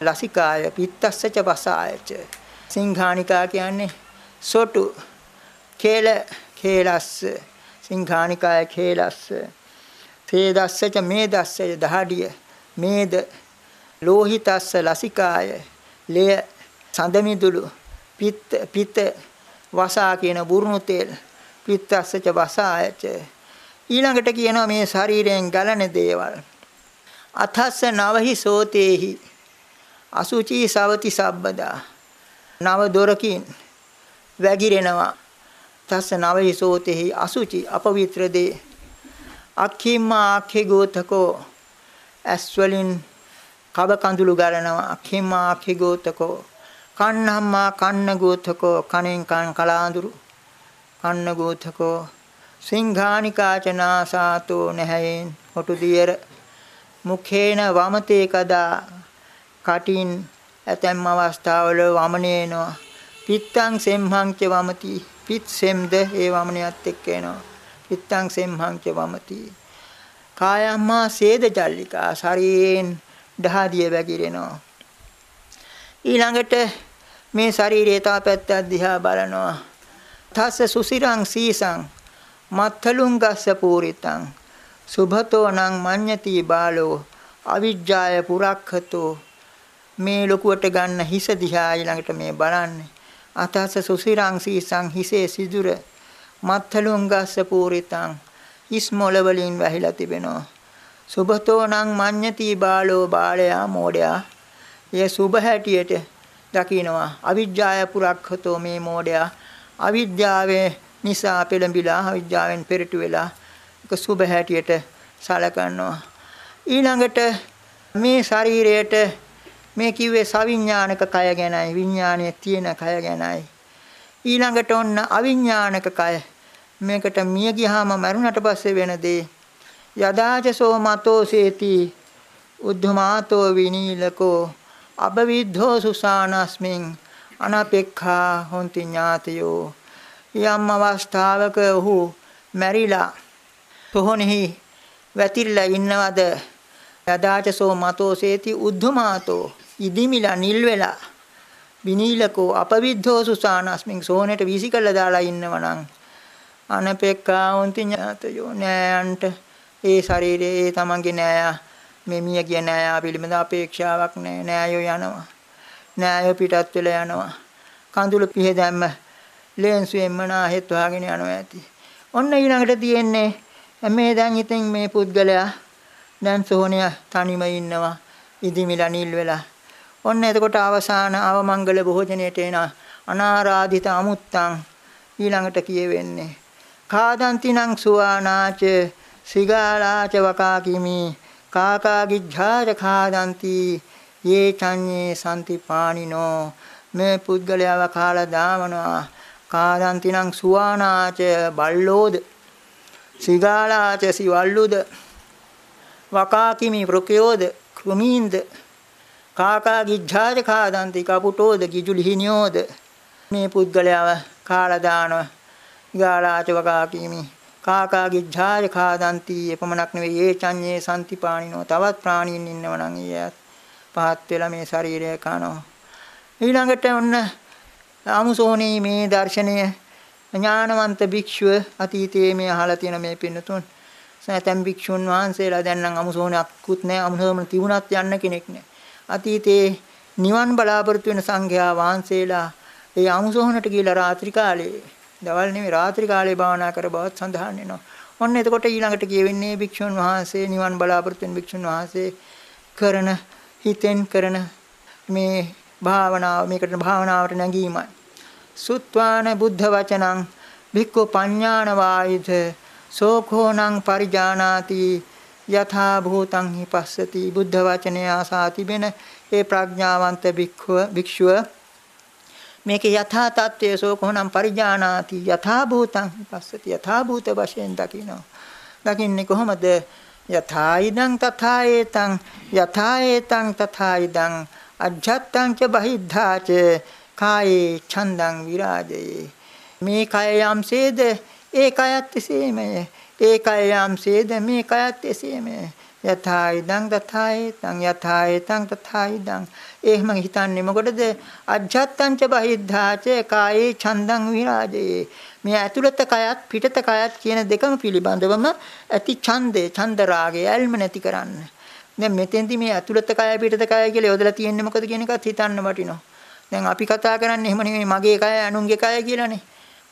ලසිකාය පිත්තස්සච වසායච. සිංහානිකා කියන්නේ සොටු කේල කේලස්ස සිංහානිකාය කේලස්ස සේදස්සච මේදස්සච දහඩිය. මේද? ලෝහිතස්ස ලසිකාය ලය සඳමිදුළු පිත්ත පිත වසා කියන බුරුණු තෙල් පිත්තස්සච වසායච. ඊළඟට කියනවා මේ ශරීරයෙන් ගලන දේවල්. අතස්ස නවහි සෝතේහි අසුචි සවති සබ්බදා. නව දොරකින් වැగిරෙනවා. තස්ස නවහි සෝතේහි අසුචි අපවිත්‍ර දේ. අක්ඛිම්මා අක්ඛේ ගෝතකෝ. ඇස් වලින් කබ කඳුළු ගලනවා. කිම්මා කිගෝතකෝ කන්නම්මා කන්න ගෝතකෝ. කණෙන් කන් කලාඳුරු. කන්න ගෝතකෝ. සිංහානිකාචනා සාතෝ නැහැයෙන් හොටු දියර. මුඛේන වමතේ කදා. කටින් ඇතැම් අවස්ථාවල වමනේනවා පිත්තං සෙම්හං ච වමති. පිත් සෙම්ද ඒ වමනියත් එක්ක එනවා. පිත්තං සෙම්හං ච වමති. කායම්මා සේද ජල්ලිකා ශරීරයෙන් දහදිය වැగిරෙනවා. ඊළඟට මේ ශරීරයේ තාපැත්ත දිහා බලනවා. තස්ස සුසිරං සීසං මත්තලුං ගස්ස පූරිතං සුභතෝ නං මඤ්ඤති බාලෝ අවිජ්ජාය පුරක්ඛතෝ. මේ ලොකුවට ගන්න හිස දිහා ඊළඟට මේ බලන්නේ. අතස සුසිරං සීසං හිසේ සිදුර මත්තලුං ගස්ස පූරිතං හිස් මොළ වලින් වැහිලා තිබෙනවා. සුභතෝ නං මඤ්ඤති බාලෝ බාලයා මෝඩයා. ඒ සුභ හැටියට දකිනවා. අවිජ්ජාය පුරක්ඛතෝ මේ මෝඩයා. අවිද්‍යාවේ නිසා පෙළඹිලා අවිද්‍යාවෙන් පෙරටු වෙලා ඒක සුභ හැටියට සලකනවා ඊළඟට මේ ශරීරයට මේ කිව්වේ සවිඥානික කය ගැනයි විඥානයේ තියෙන කය ගැනයි. ඊළඟට ඔන්න අවිඥානික කය. මේකට මිය ගියාම මරුණට පස්සේ වෙන දේ. යදාචසෝ මතෝ සේති. උද්ධමාතෝ විනීලකෝ. අබවිද්ධෝ සුසානස්මින්. අනපෙක්ඛා හොන්ති ඥාතයෝ. යම් අවස්ථාවක ඔහු මැරිලා තොහොනෙහි වැතිරලා ඉන්නවද? යදාචසෝ මතෝ සේති උද්ධමාතෝ. ඉදිමිලා නිල් වෙලා විනීලකෝ අපවිද්ධෝ සුසානස්මින් සෝනෙට වීසිකල්ලා දාලා ඉන්නවනම් අනපෙක්ඛා හොන්ති ඥාතයෝ නෑයන්ට. ඒ ශරීරයේ ඒ තමන්ගේ නෑයා මේ මිය ගිය නෑයා පිළිබඳ අපේක්ෂාවක් නෑ. නෑයෝ යනවා. නෑයෝ පිටත් වෙලා යනවා. කඳුළු පිහ දැම්ම ලේන්සුවෙන්ම නාහෙත් වහගෙන යනවා ඇති. ඔන්න ඊළඟට තියෙන්නේ මේ දැන් ඉතින් මේ පුද්ගලයා දැන් සෝනිය තනිම ඉන්නවා ඉදිමිලා නිල් වෙලා. ඔන්න එතකොට අවසාන අවමංගල භෝජනයට එන අනාරාධිත අමුත්තං ඊළඟට කියවෙන්නේ. කාදන්තිනං සුවානාච සිගාලාච වකාකිමි කාකාගිජ්ජාච කාදන්ති යේ චඤ්ඤේ සම්ති පානිනෝ මේ පුද්ගලයාව කාලා දාමනවා කාදන්තිනං සුවානාච බල්ලෝද සිගාලාච සිවල්ලුද වකාකිමි වෘකයෝද කෘමීන්ද කාකාගිජ්ජාච කාදන්ති කපුටෝද ගිජුලිහිනියෝද මේ පුද්ගලයාව කාලා දානවා ගාලාච වකාකිමි කාකාගේ ඡාය කාදන්ති එපමණක් නෙවෙයි. ඒ චඤ්ඤේ සම්තිපාණිනෝ. තවත් ප්‍රාණීන් ඉන්නව නම් ඊයත් පහත් වෙලා මේ ශරීරය කනවා. ඊළඟට ඔන්න ආමුසෝනේ මේ දර්ශනය ඥානවන්ත භික්ෂුව අතීතයේ මේ අහලා තියෙන මේ පින්නතුන්. සෑතම් භික්ෂුන් වහන්සේලා දැන් නම් අමුසෝනයක්කුත් නැහැ අමුසෝන තිබුණත් යන්න කෙනෙක් නැහැ අතීතයේ නිවන් බලාපොරොත්තු වෙන සංඝයා වහන්සේලා ඒ අමුසෝනට ගිහිලා රාත්‍රී කාලේ දවල් නෙමෙයි රාත්‍රී කාලේ භාවනා කර බවත් සඳහන් වෙනවා. ඔන්න එතකොට ඊළඟට කියවෙන්නේ භික්ෂුන් වහන්සේ නිවන් බලාපොරොත්තු වෙන භික්ෂුන් වහන්සේ කරන හිතෙන් කරන මේ භාවනාව මේකට භාවනාවට නැගීමයි. සුත්වාන බුද්ධ වචනං භික්ඛු පඤ්ඤාන වායිත සෝඛෝනං පරිජානාති යථා භූතං හිපස්සති බුද්ධ වචනය ආසා තිබෙන ඒ ප්‍රඥාවන්ත භික්ඛුව භික්ෂුව මේකේ යථා තත්ත්වය සෝකෝනම් පරිජානාති යථා භූතං. පස්සති යථා භූත වශයෙන් දකිනවා. දකින්නේ කොහොමද? යථා ඉදං තථා ඒතං යථා ඒතං තථා ඉදං අජ්ජත්තං ච බහිද්ධා ච කායේ ඡන්දං විරාජේ මේ කය යම්සේද ඒ කයත් එසේමය. ඒ කය යම්සේද මේ කයත් එසේමය. යථා ඉදං තථා ඒතං යථා ඒතං තථා ඉදං. එහෙම හිතන්නේ මොකටද? අජ්ජත්තං ච බහිද්ධාච කායේ ඡන්දං විරාජේ මේ ඇතුළත කයත් පිටත කයත් කියන දෙකම පිළිබඳවම ඇති ඡන්දේ ඡන්ද රාගය ඇල්ම නැති කරන්න. දැන් මෙතෙන්දි මේ ඇතුළත කය පිටත කය කියලා යොදලා තියෙන්නේ මොකද කියන එකත් හිතන්න වටිනවා. දැන් අපි කතා කරන්නේ එහෙම නෙමෙයි මගේ කය අනුන්ගේ කය කියලානේ.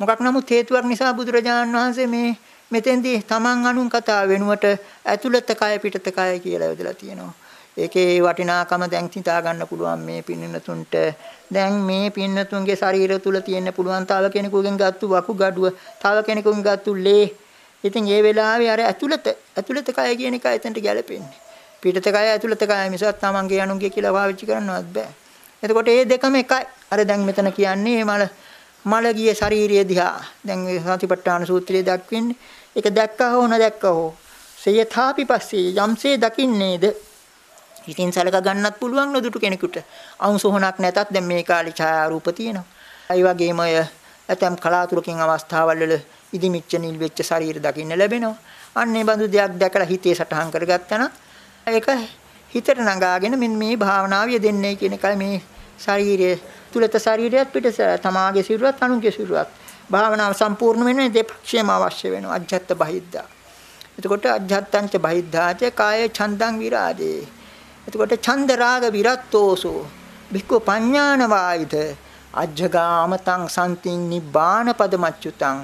මොකක් නමුත් හේතුවක් නිසා බුදුරජාණන් වහන්සේ මේ මෙතෙන්දී තමන් අනුන් කතා වෙනුවට ඇතුළත කය පිටත කය කියලා යොදලා තියෙනවා. ඒකේ වටිනාකම දැන් හිතා ගන්න පුළුවන් මේ පින්නතුන්ට. දැන් මේ පින්නතුන්ගේ ශරීර තුල තියෙන්න පුළුවන් තව කෙනෙකුගෙන් ගත්තු වකු gaduwa, තව කෙනෙකුගෙන් ගත්තු ලේ. ඉතින් ඒ වෙලාවේ අර ඇතුළත ඇතුළත කය කියන එක එතනට ගැලපෙන්නේ. පිටත කය ඇතුළත කය මිසක් තමන්ගේ අනුන්ගේ කියලා පාවිච්චි කරන්නවත් බෑ. එතකොට මේ දෙකම එකයි. අර දැන් මෙතන කියන්නේ මල මල ගියේ ශාරීරිය දිහා. දැන් සතිපට්ඨාන සූත්‍රයේ දක්වන්නේ ඒක දැක්කා හෝ නොදැක්කා හෝ සයථාපි පස්සේ යම්සේ දකින්නේද ඉතින් සලක ගන්නත් පුළුවන් නොදුටු කෙනෙකුට. අංශුහණක් නැතත් දැන් මේ කාලේ ඡායාරූප තියෙනවා. ඒ වගේම අය ඇතම් කලාතුරකින් අවස්ථාවල් වල ඉදිමිච්ච නිල් වෙච්ච ශරීර දකින්න ලැබෙනවා. අන්න ඒ බඳු දෙයක් දැකලා හිතේ සටහන් කරගත්තා නම් ඒක හිතට නගාගෙන මෙන්න මේ භාවනාව යෙදෙන්නේ කියන එකයි මේ ශරීරයේ තුලත ශරීරයත් පිට තමාගේ සිරුරත් අනුන්ගේ සිරුරත් භාවනාව සම්පූර්ණ වෙන්නේ දෙපක්ෂයම අවශ්‍ය වෙනවා අජ්ජත් බහිද්දා. එතකොට අජ්ජත්තංච බහිද්ධාච කාය ඡන්දං විරාජේ. එතකොට ඡන්ද රාග විරත්තෝසෝ බික්කු පඤ්ඤාන වායිත අජ්ජගාමතං සම්තින් නිබ්බාන පදමච්චුතං.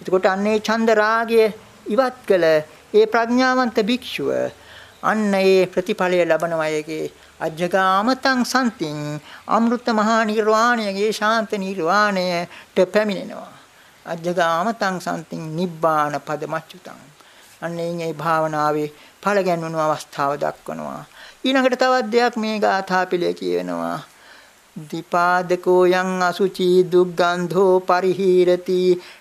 එතකොට අන්නේ ඡන්ද රාගය ඉවත් කළ ඒ ප්‍රඥාවන්ත භික්ෂුව අන්න ඒ ප්‍රතිඵලය ලබනවා ඒකේ අජ්ජගාමතං සම්තින් අමෘත මහා නිර්වාණයගේ ශාන්ත නිර්වාණයට පැමිණෙනවා. අජ්ජගාමතං සම්තින් නිබ්බාන පදමච්චුතං අන්නේ මේ භාවනාවේ ඵල ගැන්වුණු අවස්ථාව දක්වනවා. ඊළඟට තවත් දෙයක් මේ ගාථා පිළේ කියවෙනවා. දීපාදකෝ යං අසුචි දුග්ගන්ධෝ පරිහීරති.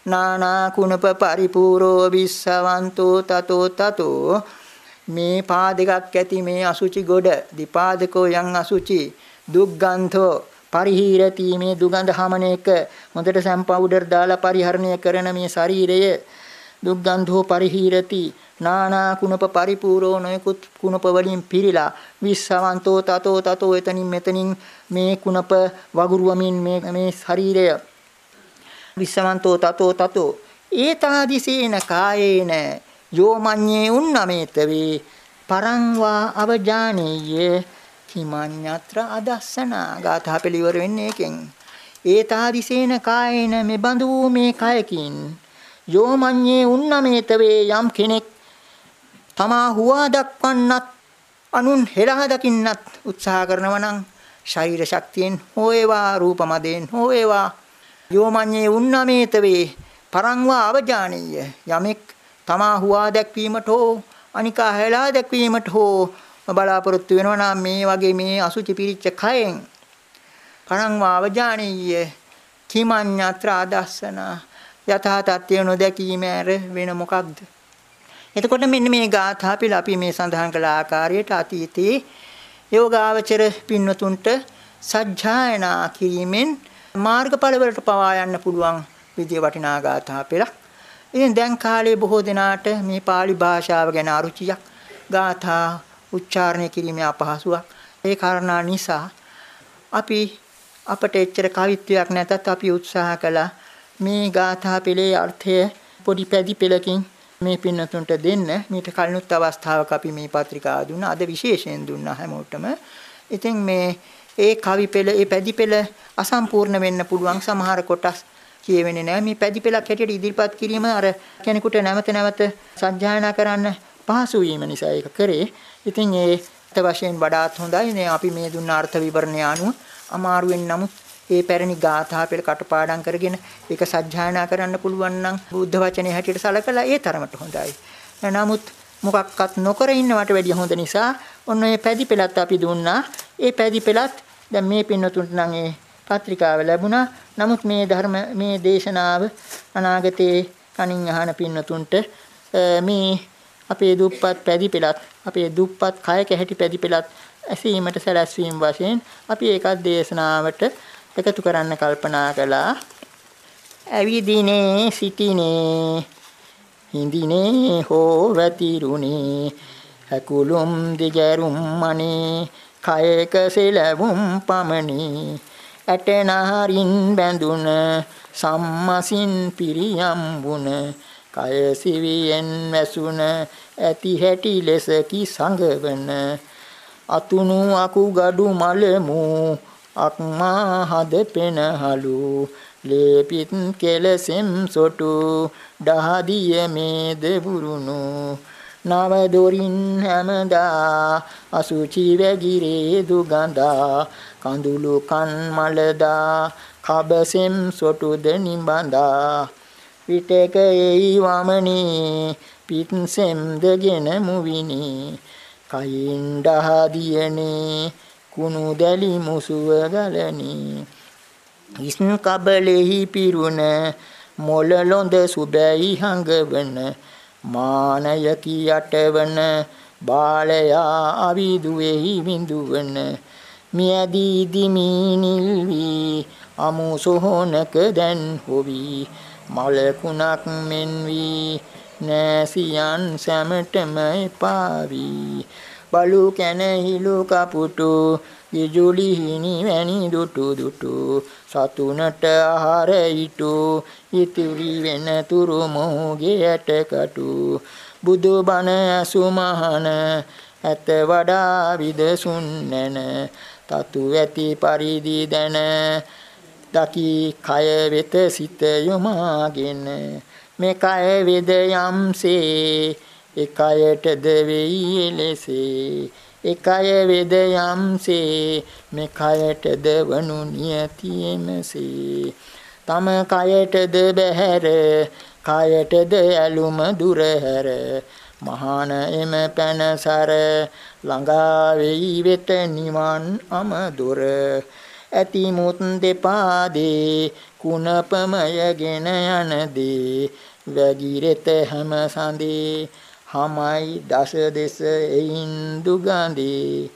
නානා කුණප පරිපූරෝ විස්සවන්තෝ තතෝ තතෝ. මේ පාදයක් ඇති මේ අසුචි ගොඩ දීපාදකෝ යං අසුචි දුග්ගන්ධෝ පරිහීරති. මේ දුගඳ හමනේක හොඳට සැම් පවුඩර් දාලා පරිහරණය කරන මේ ශරීරය දුග්ගන්ධෝ පරිහීරති. නානා කුණප පරිපූර්ණෝ නොයෙකුත් කුණප වලින් පිරීලා විස්සවන්තෝ තතෝ තතෝ එතනින් මෙතනින් මේ කුණප වගුරුවමින් මේ මේ ශරීරය. විස්සවන්තෝ තතෝ තතෝ. ඒතාදිසේන කායේන යෝමඤ්ඤේ උන්නමේතවේ. පරංවා අවජානීය. කිමඤ්ඤත්‍ර අදස්සන ගාථා පිළිවර වෙන්නේ එකෙන් ඒතාදිසේන කායේන මෙබඳු මේ කයකින් යෝමඤ්ඤේ උන්නමේතවේ යම් කෙනෙක් තමා හුවා දක්වන්නත් අනුන් හෙළා දකින්නත් උත්සාහ කරනවා නම් ශරීර ශක්තියෙන් හෝ ඒවා රූප මදයෙන් හෝ ඒවා යෝමඤ්ඤේ උන්නමේත වේ පරංවා අවජානීය. යමෙක් තමා හුවා දැක්වීමට හෝ අනිකා හෙළා දැක්වීමට හෝ බලාපොරොත්තු වෙනවා නම් මේ වගේ මේ අසුචි පිරිච්ච කයෙන් පරංවා අවජානීය. කිමඤ්ඤත්‍ර ආදස්සන. යථා තත්ත්වය නොදැකීම ඇර වෙන මොකක්ද එතකොට මෙන්න මේ ගාථා පිළ අපි මේ සඳහන් කළ ආකාරයට අතීතයේ යෝගාවචර පින්වතුන්ට සජ්ජායනා කිරීමෙන් මාර්ගඵල වලට පවා යන්න පුළුවන් විදිය වටිනා ගාථා පෙළක්. ඉතින් දැන් කාලේ බොහෝ දෙනාට මේ pāli භාෂාව ගැන අරුචියක් ගාථා උච්චාරණය කිරීමේ අපහසුයක්. ඒ කාරණා නිසා අපි අපට එච්චර කවිත්වයක් නැතත් අපි උත්සාහ කළා මේ ගාථා පෙළේ අර්ථය පොඩි පැදි පෙළකින් මේ පින්නතුන්ට දෙන්න. මීට කලිනුත් අවස්ථාවක අපි මේ පත්‍රිකා දුන්නා. අද විශේෂයෙන් දුන්නා හැමෝටම. ඉතින් මේ ඒ කවි පෙළ ඒ පැදි පෙළ අසම්පූර්ණ වෙන්න පුළුවන්. සමහර කොටස් කියවෙන්නේ නැහැ. මේ පැදි පෙළක් හැටියට ඉදිරිපත් කිරීම අර කෙනෙකුට නැවත නැවත සජ්ජායනා කරන්න පහසු වීම නිසා ඒක කරේ. ඉතින් ඒ අත වශයෙන් වඩාත් හොඳයි. නේ අපි මේ දුන්න අර්ථ විවරණය අනුව අමාරුවෙන් නමුත් ඒ පැරණි ගාථා පෙළ කටපාඩම් කරගෙන ඒක සජ්ජායනා කරන්න පුළුවන් නම් බුද්ධ වචනේ හැටියට සලකලා ඒ තරමට හොඳයි. නමුත් මොකක්වත් නොකර ඉන්නවට වැඩිය හොඳ නිසා ඔන්න ඔය පැදි පෙළත් අපි දුන්නා. ඒ පැදි පෙළත් දැන් මේ පින්නතුන්ට නම් ඒ පත්‍රිකාව ලැබුණා. නමුත් මේ ධර්ම මේ දේශනාව අනාගතයේ කණින් අහන පින්නතුන්ට මේ අපේ දුප්පත් පැදි පෙළත් අපේ දුප්පත් කයක හැටි පැදි පෙළත් ඇසීමට සැලැස්වීම වශයෙන් අපි ඒකත් දේශනාවට එකතු කරන්න කල්පනා කළා. ඇවිදිනේ සිටිනේ හිඳිනේ හෝ වැතිරුනේ. හැකුලුම් දිගරුම් මනේ කයක සෙලවුම් පමණි. ඇටනහරින් බැඳුන සම්මසින් පිරියම් වුණ කය සිවියෙන් වැසුන ඇති හැටි ලෙසකි සංගවන අතුණු අකු gadu මලමු අක්මා හද පෙනහලු ලේපිත් කෙලසෙම් සොටු දහදිය මේ දෙබුරුණු නව දොරින් හැමදා අසුචි වැගිරේ දුගඳා කඳුළු කන් මලදා කබසෙම් සොටුද නිබඳා. විටක එයි වමනේ පිත්සෙම් දගෙන මුවිනි. කයින් දහදියනේ කුණු දැලි මුසුව ගලනි ඉස්න කබලෙහි පිරුණ මොළ ලොඳ සුබැයි හඟවන මානයකි යටවන බාලයා අවිදුවේහි විඳුවන. මියදී දිමි නිල්වි අමු සොහොනක දැන් හොවි. මලකුණක් මෙන් වී නෑසියන් සැමටම එපාවි. බලු කැනහිලු කපුටු විජුලි හිනි වැනි දුටු දුටු සතුනට ආහාර ඊටු ඉතිරි වෙන තුරු මොහුගේ ඇටකටු බුදු බණ අසුමහන ඇත වඩා විදසුන් නැන තතු ඇති පරිදි දැන දකි කය වෙත සිත යොමාගෙන. මේ කය වේද යම්සේ එකයටද වෙයි එලෙසේ එකය වේද යම්සේ මේ කයටද වනු නියතියමසේ තම කයටද බහැර කයටද ඇලුම දුර හැර මහාන එම පැනසර ළඟා වෙයි වෙත නිවන් අමදොර ඇති මුත් දෙපාදේ කුණපමයගෙන යනදී වැගිරෙත හැම සඳේ හමයි දස දෙස එයින් දුගඳේ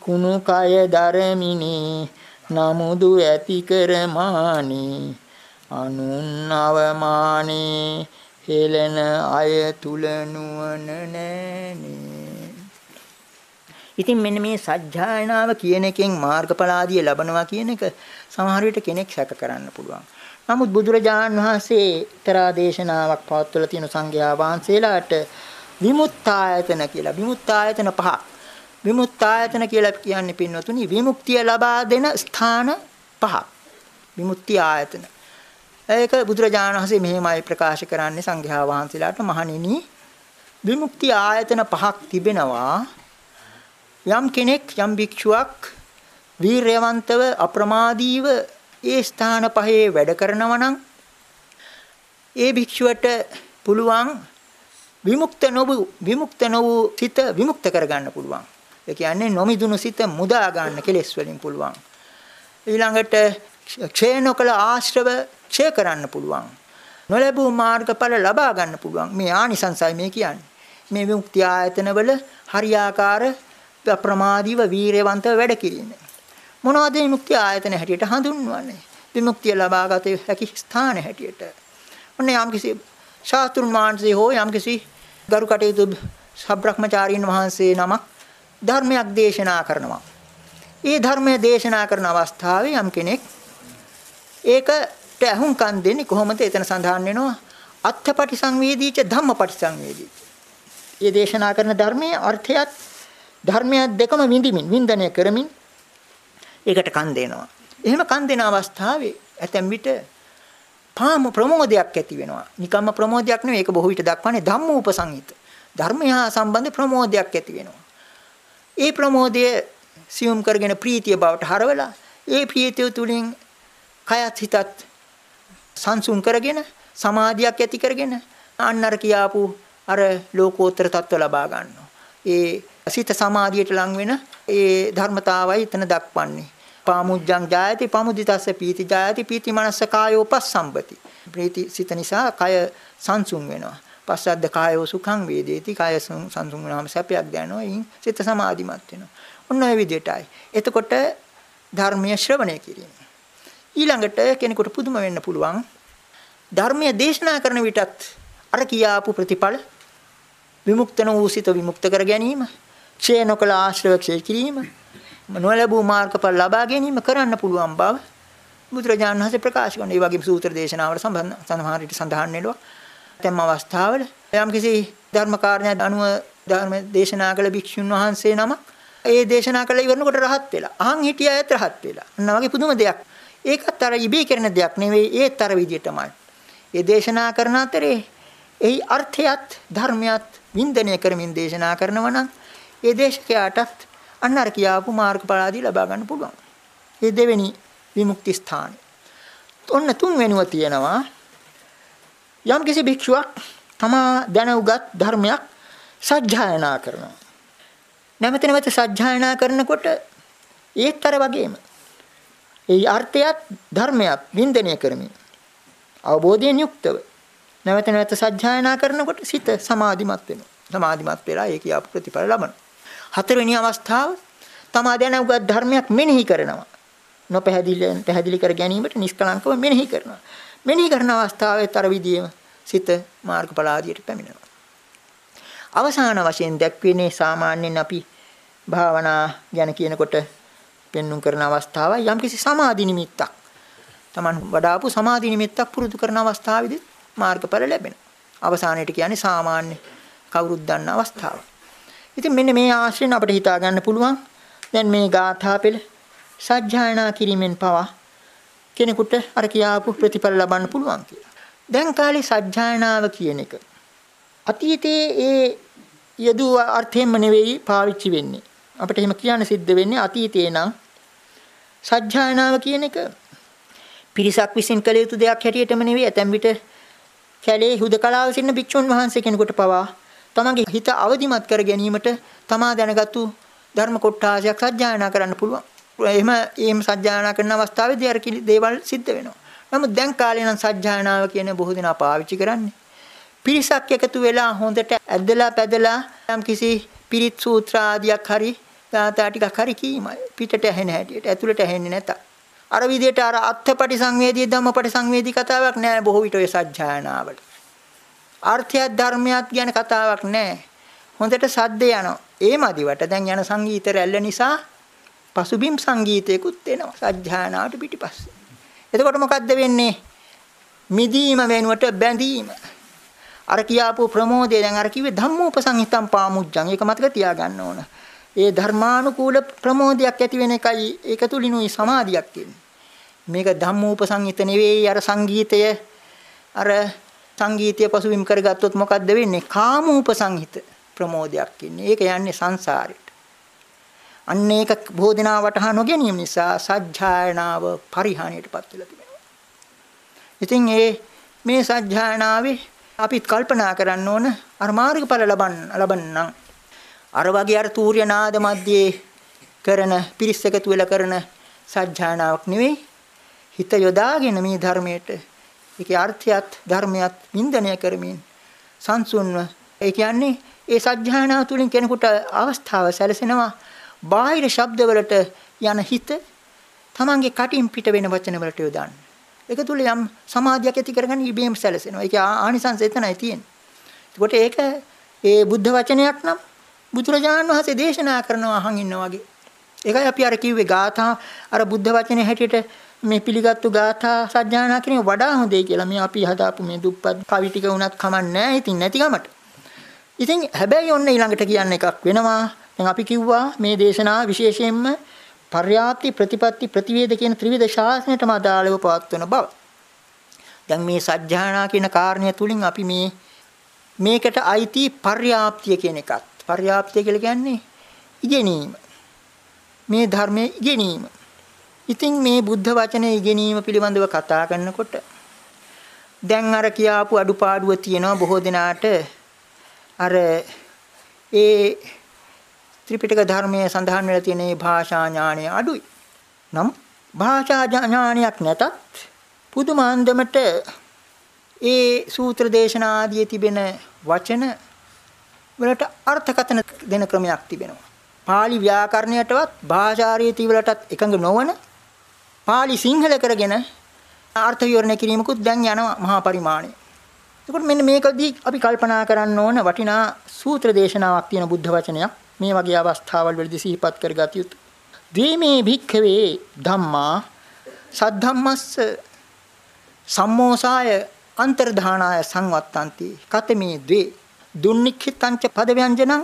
කුණු කය දරමිනි නමුදු ඇති කරමානි. අනුන් අවමානේ හෙලන අය තුල නුවණ නැනේ. ඉතින් මෙන්න මේ සත්‍යයනාව කියන එකෙන් මාර්ගඵල ආදිය ලබනවා කියන එක සමහර විට කෙනෙක් සැක කරන්න පුළුවන්. නමුත් බුදුරජාණන් වහන්සේ තරා දේශනාවක් පවත්වලා තියෙන සංඝයා වහන්සේලාට විමුක්තායතන කියලා. විමුක්තායතන පහ. විමුක්තායතන කියලා කියන්නේ පින්වතුනි විමුක්තිය ලබා දෙන ස්ථාන පහ. විමුක්ති ආයතන. ඒක බුදුරජාණන් වහන්සේ මෙහෙමයි ප්‍රකාශ කරන්නේ සංඝයා වහන්සේලාට. මහණෙනි විමුක්ති ආයතන පහක් තිබෙනවා. යම් කෙනෙක් යම් භික්ෂුවක් වීරයවන්තව අප්‍රමාදීව ඒ ස්ථාන පහේ වැඩ කරනවා නම් ඒ භික්ෂුවට පුළුවන් විමුක්ත නොවු විමුක්ත නොවු සිත විමුක්ත කරගන්න පුළුවන්. ඒ කියන්නේ නොමිදුණු සිත මුදා ගන්න කෙලෙස් වලින් පුළුවන්. ඊළඟට ක්ෂය නොකල ආශ්‍රව ක්ෂය කරන්න පුළුවන්. නොලැබූ මාර්ගඵල ලබා ගන්න පුළුවන්. මේ ආනිසංසයි මේ කියන්නේ. මේ විමුක්ති ආයතනවල හරියාකාර ප්‍රමාදීව වීරයවන්තව වැඩ කිරීම. මොනවද විමුක්ති ආයතන හැටියට හඳුන්වන්නේ? විමුක්තිය ලබාගත හැකි ස්ථාන හැටියට. ඔන්න යම්කිසි ශාස්ත්‍රුන් වහන්සේ හෝ යම්කිසි ගරු කටයුතු සබ්‍රහ්මචාරීන් වහන්සේ නමක් ධර්මයක් දේශනා කරනවා. ඒ ධර්මය දේශනා කරන අවස්ථාවේ යම් කෙනෙක් ඒකට අහුම්කම් දෙන්නේ කොහොමද? එතන සඳහන් වෙනවා අත්ථපටි සංවේදීච ධම්මපටි සංවේදීච. ඒ දේශනා කරන ධර්මයේ අර්ථයත් ධර්මයක් දෙකම විඳිමින් වින්දනය කරමින් ඒකට කන් දෙනවා. එහෙම කන් දෙන අවස්ථාවේ ඇතැම් විට පාම ප්‍රමෝදයක් ඇති වෙනවා. නිකම්ම ප්‍රමෝදයක් නෙවෙයි ඒක බොහෝ විට දක්වන්නේ ධම්මෝපසංහිත. ධර්මය හා සම්බන්ධ ප්‍රමෝදයක් ඇති වෙනවා. ඒ ප්‍රමෝදය සියුම් කරගෙන ප්‍රීතිය බවට හරවලා ඒ ප්‍රීතිය තුලින් කයත් හිතත් සංසුන් කරගෙන සමාධියක් ඇති කරගෙන අන්නර කියාපු අර ලෝකෝත්තර තත්ත්ව ලබා ගන්නවා. ඒ සිත සමාධියට ලං වෙන ඒ ධර්මතාවයි එතන දක්වන්නේ. පාමුජ්ජං ජායති පමුදිතස්ස පීති ජායති පීති මනස්ස කායෝ පස්සම්පති. ප්‍රීති සිත නිසා කය සංසුන් වෙනවා. පස්සද්ද කායෝ සුඛං වේදේති කය සංසුන් වෙනාම සැපයක් දැනෙනවා ඉන් සිත සමාධිමත් වෙනවා. ඔන්න ඔය විදිහටයි. එතකොට ධර්මීය ශ්‍රවණය කිරීම. ඊළඟට කෙනෙකුට පුදුම වෙන්න පුළුවන් ධර්මීය දේශනා කරන විටත් අර කියාපු ප්‍රතිඵල විමුක්තන වූ සිත විමුක්ත කර ගැනීම ක්ෂය නොකල ආශ්‍රව ක්ෂය කිරීම නොලැබූ මාර්ගඵල ලබා ගැනීම කරන්න පුළුවන් බව බුදුරජාණන් වහන්සේ ප්‍රකාශ කරන. ඒ වගේම සූත්‍ර දේශනාවල සම්බන්ධ සමහරවිට සඳහන් වෙනවා. තැම් අවස්ථාවල යම්කිසි ධර්ම කාරණයක් අනුව ධර්ම දේශනා කළ භික්ෂුන් වහන්සේ නම ඒ දේශනා කළ ඉවරනකොට රහත් වෙලා. අහන් හිටිය අයත් රහත් වෙලා. අන්න වගේ පුදුම දෙයක්. ඒකත් අර ඉබේ කරන දෙයක් නෙවෙයි ඒත් අර විදියටමයි. ඒ දේශනා කරන අතරේ එහි අර්ථයත් ධර්මයත් වින්දනය කරමින් දේශනා කරනවා නම් ඒ දේශකයාටත් අන්න අර කියාපු මාර්ගඵලාදී ලබා ගන්න පුළුවන්. මේ දෙවෙනි විමුක්ති ස්ථානය. ඔන්න තුන්වෙනුව තියෙනවා යම් කිසි භික්ෂුවක් තමා දැන උගත් ධර්මයක් සත්‍යයනා කරනවා. නැවත නැවත සත්‍යයනා කරනකොට ඒත්තර වගේම ඒ අර්ථයත් ධර්මයක් වින්දනය කරමින් අවබෝධයෙන් යුක්තව නැවත නැවත සත්‍යයනා කරනකොට සිත සමාධිමත් වෙනවා. සමාධිමත් වෙලා ඒ කියාපු ප්‍රතිඵල ලබනවා. හතරවෙනි අවස්ථාව තමා දැනුගත් ධර්මයක් මෙනෙහි කරනවා. නොපැහැදිලි පැහැදිලි කර ගැනීමට නිෂ්කලංකව මෙනෙහි කරනවා. මෙනෙහි කරන අවස්ථාවේ තර විදියම සිත මාර්ගඵල ආදියට පැමිණෙනවා. අවසාන වශයෙන් දැක්වෙන්නේ සාමාන්‍යයෙන් අපි භාවනා ගැන කියනකොට පෙන්눔 කරන අවස්ථාවයි යම්කිසි සමාධි නිමිත්තක්. Taman වඩාපු සමාධි නිමිත්තක් පුරුදු කරන අවස්ථාවේදී මාර්ගඵල ලැබෙනවා. අවසානයේට කියන්නේ සාමාන්‍ය කවුරුත් දන්න අවස්ථාව. ඉතින් මෙන්න මේ ආශ්‍රයෙන් අපිට හිතා ගන්න පුළුවන් දැන් මේ ගාථා පෙළ සජ්ජායනා කිරීමෙන් පවා කෙනෙකුට අර කියාපු ප්‍රතිඵල ලබන්න පුළුවන් කියලා. දැන් කාලේ සජ්ජායනාව කියන එක අතීතයේ ඒ යදු අර්ථයෙන්ම නෙවෙයි පාවිච්චි වෙන්නේ. අපිට එහෙම කියන්න සිද්ධ වෙන්නේ අතීතේ නම් සජ්ජායනාව කියන එක පිරිසක් විසින් කළ යුතු දෙයක් හැටියටම නෙවෙයි ඇතැම් විට කැලේ හුදකලාව සිටින භික්ෂුන් වහන්සේ කෙනෙකුට පවා තමන්ගේ හිත අවදිමත් කර ගැනීමට තමා දැනගත්තු ධර්ම කොටාසයක් සජ්ජායනා කරන්න පුළුවන්. එහෙම එහෙම සජ්ජායනා කරන අවස්ථාවේදී අර දේවල් සිද්ධ වෙනවා. නමුත් දැන් කාලේ නම් සජ්ජායනාව කියන බොහෝ දෙනා පාවිච්චි කරන්නේ. පිරිසක් එකතු වෙලා හොඳට ඇදලා පැදලා යම් කිසි පිරිත් සූත්‍ර ආදියක් හරි ගාථා ටිකක් හරි කීමයි. පිටට ඇහෙන හැටියට ඇතුළට ඇහෙන්නේ නැත. අර විදිහට අර අත්ථපටි සංවේදී ධම්මපටි සංවේදී කතාවක් නෑ බොහෝ විට ඔය සජ්ජායනාවල. අර්ථයක් ධර්මයක් ගැන කතාවක් නෑ. හොඳට සද්ද යනවා. ඒ මදිවට දැන් යන සංගීත රැල්ල නිසා පසුබිම් සංගීතයකුත් එනවා සජ්ජායනාවට පිටිපස්සේ. එතකොට මොකද්ද වෙන්නේ? මිදීම වෙනුවට බැඳීම. අර කියාපු ප්‍රමෝදය දැන් අර කිව්වේ ධම්මෝපසංහිතම් පාමුජ්ජං. ඒක මතක තියාගන්න ඕන. ඒ ධර්මානුකූල ප්‍රමෝදයක් ඇති වෙන එකයි ඒක තුලිනුයි සමාධියක් තියෙන්නේ. මේක ධම්මෝපසංහිත නෙවෙයි අර සංගීතය අර සංගීතය පසුබිම් කරගත්තොත් මොකද්ද වෙන්නේ? කාමෝපසංහිත ප්‍රමෝදයක් ඉන්නේ. ඒක යන්නේ සංසාරෙට. අන්න ඒක බොහෝ දෙනා වටහා නොගැනීම නිසා සජ්ජායනාව පරිහානියටපත් වෙලා තිබෙනවා. ඉතින් ඒ මේ සජ්ජායනාවේ අපිත් කල්පනා කරන්න ඕන අර මාර්ගඵල ලබන්න ලබන්නම් අර වගේ අර තූර්ය නාද මැද්දේ කරන පිරිස් එකතු වෙලා කරන සත්‍යානාවක් නෙවෙයි හිත යොදාගෙන මේ ධර්මයට ඒකේ අර්ථයත් ධර්මයත් වින්දනය කරමින් සංසුන්ව ඒ කියන්නේ ඒ සත්‍යානාව තුලින් කෙනෙකුට අවස්ථාව සැලසෙනවා බාහිර ශබ්දවලට යන හිත තමන්ගේ කටින් පිට වෙන වචන වලට යොදන්න. ඒක තුල යම් සමාධියක් ඇති කරගන්න ඉබේම සැලසෙනවා. ඒක ආනිසංස එතනයි තියෙන්නේ. ඒකට ඒක ඒ බුද්ධ වචනයක් නම් බුදුරජාණන් වහන්සේ දේශනා කරනවා අහන් ඉන්නා වගේ. ඒකයි අපි අර කිව්වේ ගාථා අර බුද්ධ වචනේ හැටියට මේ පිළිගත්තු ගාථා සජ්ජායනා කිරීම වඩා හොඳයි කියලා. මේ අපි හදාපු මේ දුප්පත් කවි ටික උනත් කමන්නේ නැහැ. ඉතින් නැති ගමට. ඉතින් හැබැයි ඔන්න ඊළඟට කියන්න එකක් වෙනවා. දැන් අපි කිව්වා මේ දේශනාව විශේෂයෙන්ම පර්යාප්ති ප්‍රතිපatti ප්‍රතිවේද කියන ත්‍රිවිධ ශාසනයටම අදාළව පවත්වන බව. දැන් මේ සජ්ජායනා කියන කාරණය තුලින් අපි මේ මේකට අයිති පර්යාප්තිය කියන එකත් පර්යාප්තය කියලා කියන්නේ ඉගෙනීම. මේ ධර්මයේ ඉගෙනීම. ඉතින් මේ බුද්ධ වචනේ ඉගෙනීම පිළිබඳව කතා කරනකොට දැන් අර කියාපු අඩුපාඩුව තියෙනවා බොහෝ දෙනාට අර ඒ ත්‍රිපිටක ධර්මයේ සඳහන් වෙලා තියෙන මේ භාෂා ඥාණය අඩුයි. නම් භාෂා ඥානයක් නැතත් පුදුමාන්දමට ඒ සූත්‍ර දේශනා ආදී තිබෙන වචන වලට අර්ථකථන දෙන ක්‍රමයක් තිබෙනවා. pāli ව්‍යාකරණයටවත් භාෂා රීති වලටත් එකඟ නොවන pāli සිංහල කරගෙන අර්ථ විවරණය කිරීමකුත් දැන් යනවා මහා පරිමාණය. එතකොට මෙන්න මේකදී අපි කල්පනා කරන්න ඕන වටිනා සූත්‍ර දේශනාවක් තියෙන බුද්ධ වචනයක් මේ වගේ අවස්ථාවල් වලදී සිහිපත් කරගත යුතු. ද්වීමේ භික්ඛවේ ධම්මා සද්ධම්මස්ස සම්මෝසාය අන්තර්ධානාය සංවත්තಂತಿ කතමේ ද්වේ දුන්නික්ඛිතංච පද ව්‍යංජනං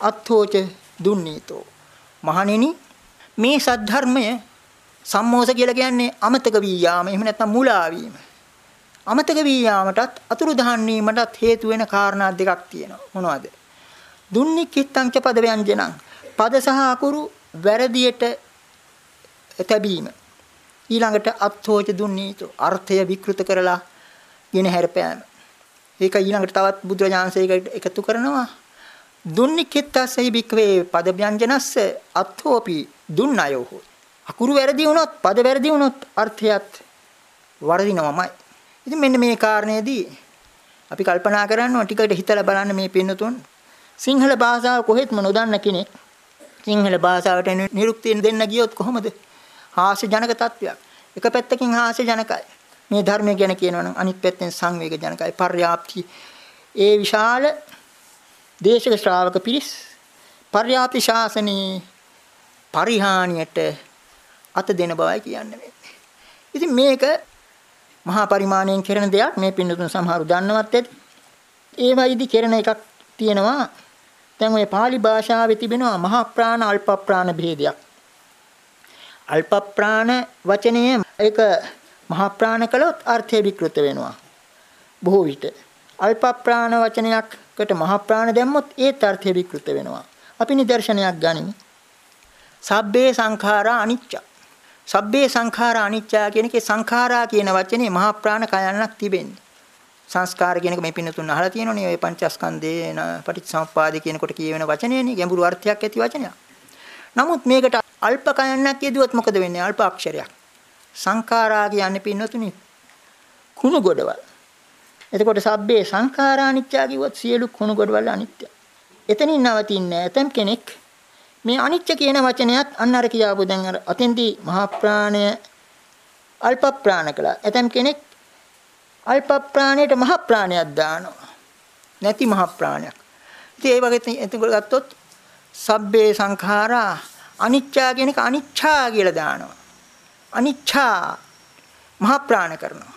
අත්ථෝච දුන්නීතෝ මහණෙනි මේ සද්ධර්මය සම්මෝස කියලා කියන්නේ අමතක වී යාම එහෙම නැත්නම් මුලා වීම. අමතක වී යාමටත් අතුරුදහන් වීමටත් හේතු වෙන කාරණා දෙකක් තියෙනවා. මොනවද? දුන්නික්ඛිතංච පද ව්‍යංජනං පද සහ අකුරු වැරදියට තැබීම. ඊළඟට අත්ථෝච දුන්නීතෝ. අර්ථය විකෘත කරලා ගෙන හැරපෑම. ඒක ඊළඟට තවත් බුදුරජාණන්සේකට එකතු කරනවා. දුන්නික්කිට්ටස්සෙහි බික්වේ පද ව්‍යංජනස්ස අත්ථෝපි දුන්නයෝ. අකුරු වැරදි වුණොත් පද වැරදි වුණොත් අර්ථයත් වර්ධිනවමයි. ඉතින් මෙන්න මේ කාරණේදී අපි කල්පනා කරනවා ටිකට හිතලා බලන්න මේ පින්නතුන් සිංහල භාෂාව කොහෙත්ම නොදන්න කෙනෙක් සිංහල භාෂාවට නිරුක්තිය දෙන්න ගියොත් කොහොමද? හාස්‍ය ජනක තත්වයක්. එක පැත්තකින් හාස්‍ය ජනකයි. මේ ධර්මය ගැන කියනවනම් අනිත් පැත්තෙන් සංවේග ජනකයි පර්යාප්ති ඒ විශාල දේශක ශ්‍රාවක පිරිස් පර්යාප්ති ශාසනී පරිහානියට අත දෙන බවයි කියන්නේ. ඉතින් මේක මහා පරිමාණයෙන් කරන දෙයක් මේ පින්නතුන් සමහරු දන්නවත් ඇති. ඒ වයිදි කරන එකක් තියෙනවා. දැන් ඔය pāli භාෂාවේ තිබෙනවා මහා ප්‍රාණ අල්ප ප්‍රාණ භේදයක්. අල්ප ප්‍රාණ වචනය ඒක මහා ප්‍රාණ කළොත් අර්ථය විකෘත වෙනවා. බොහෝ විට අල්ප ප්‍රාණ වචනයකට මහා ප්‍රාණ දැම්මොත් ඒත් අර්ථය විකෘත වෙනවා. අපි නිදර්ශනයක් ගනිමු. සබ්බේ සංඛාරා අනිච්ච. සබ්බේ සංඛාරා අනිච්චා කියන එකේ සංඛාරා කියන වචනේ මහා ප්‍රාණ කයන්නක් තිබෙන්නේ. සංස්කාර කියන එක මේ පින්නතුන් අහලා තියෙනවනේ ඔය පංචස්කන්ධේ පටිච්චසමුප්පාදේ කියනකොට කියවෙන වචනේනේ ගැඹුරු අර්ථයක් ඇති වචනයක්. නමුත් මේකට අල්ප කයන්නක් යෙදුවොත් මොකද වෙන්නේ? අල්ප අක්ෂරයක්. සංඛාරා කියන්නේ පින්නතුනි කුණු ගොඩවල්. එතකොට සබ්බේ සංඛාරා අනිච්චා කිව්වොත් සියලු කුණු ගොඩවල් අනිත්‍යයි. එතනින් නවතින්නේ ඇතම් කෙනෙක් මේ අනිච්ච කියන වචනයත් අන්න අර කියාපු දැන් අර අතෙන්දී මහා ප්‍රාණය අල්ප ප්‍රාණ කළා. ඇතම් කෙනෙක් අල්ප ප්‍රාණයට මහ ප්‍රාණයක් දානවා. නැති මහ ප්‍රාණයක්. ඉතින් ඒ වගේ එතකොට ගත්තොත් සබ්බේ සංඛාරා අනිච්චා කියන එක අනිච්ඡා කියලා දානවා. අනිච්ඡා මහ ප්‍රාණ කරනවා.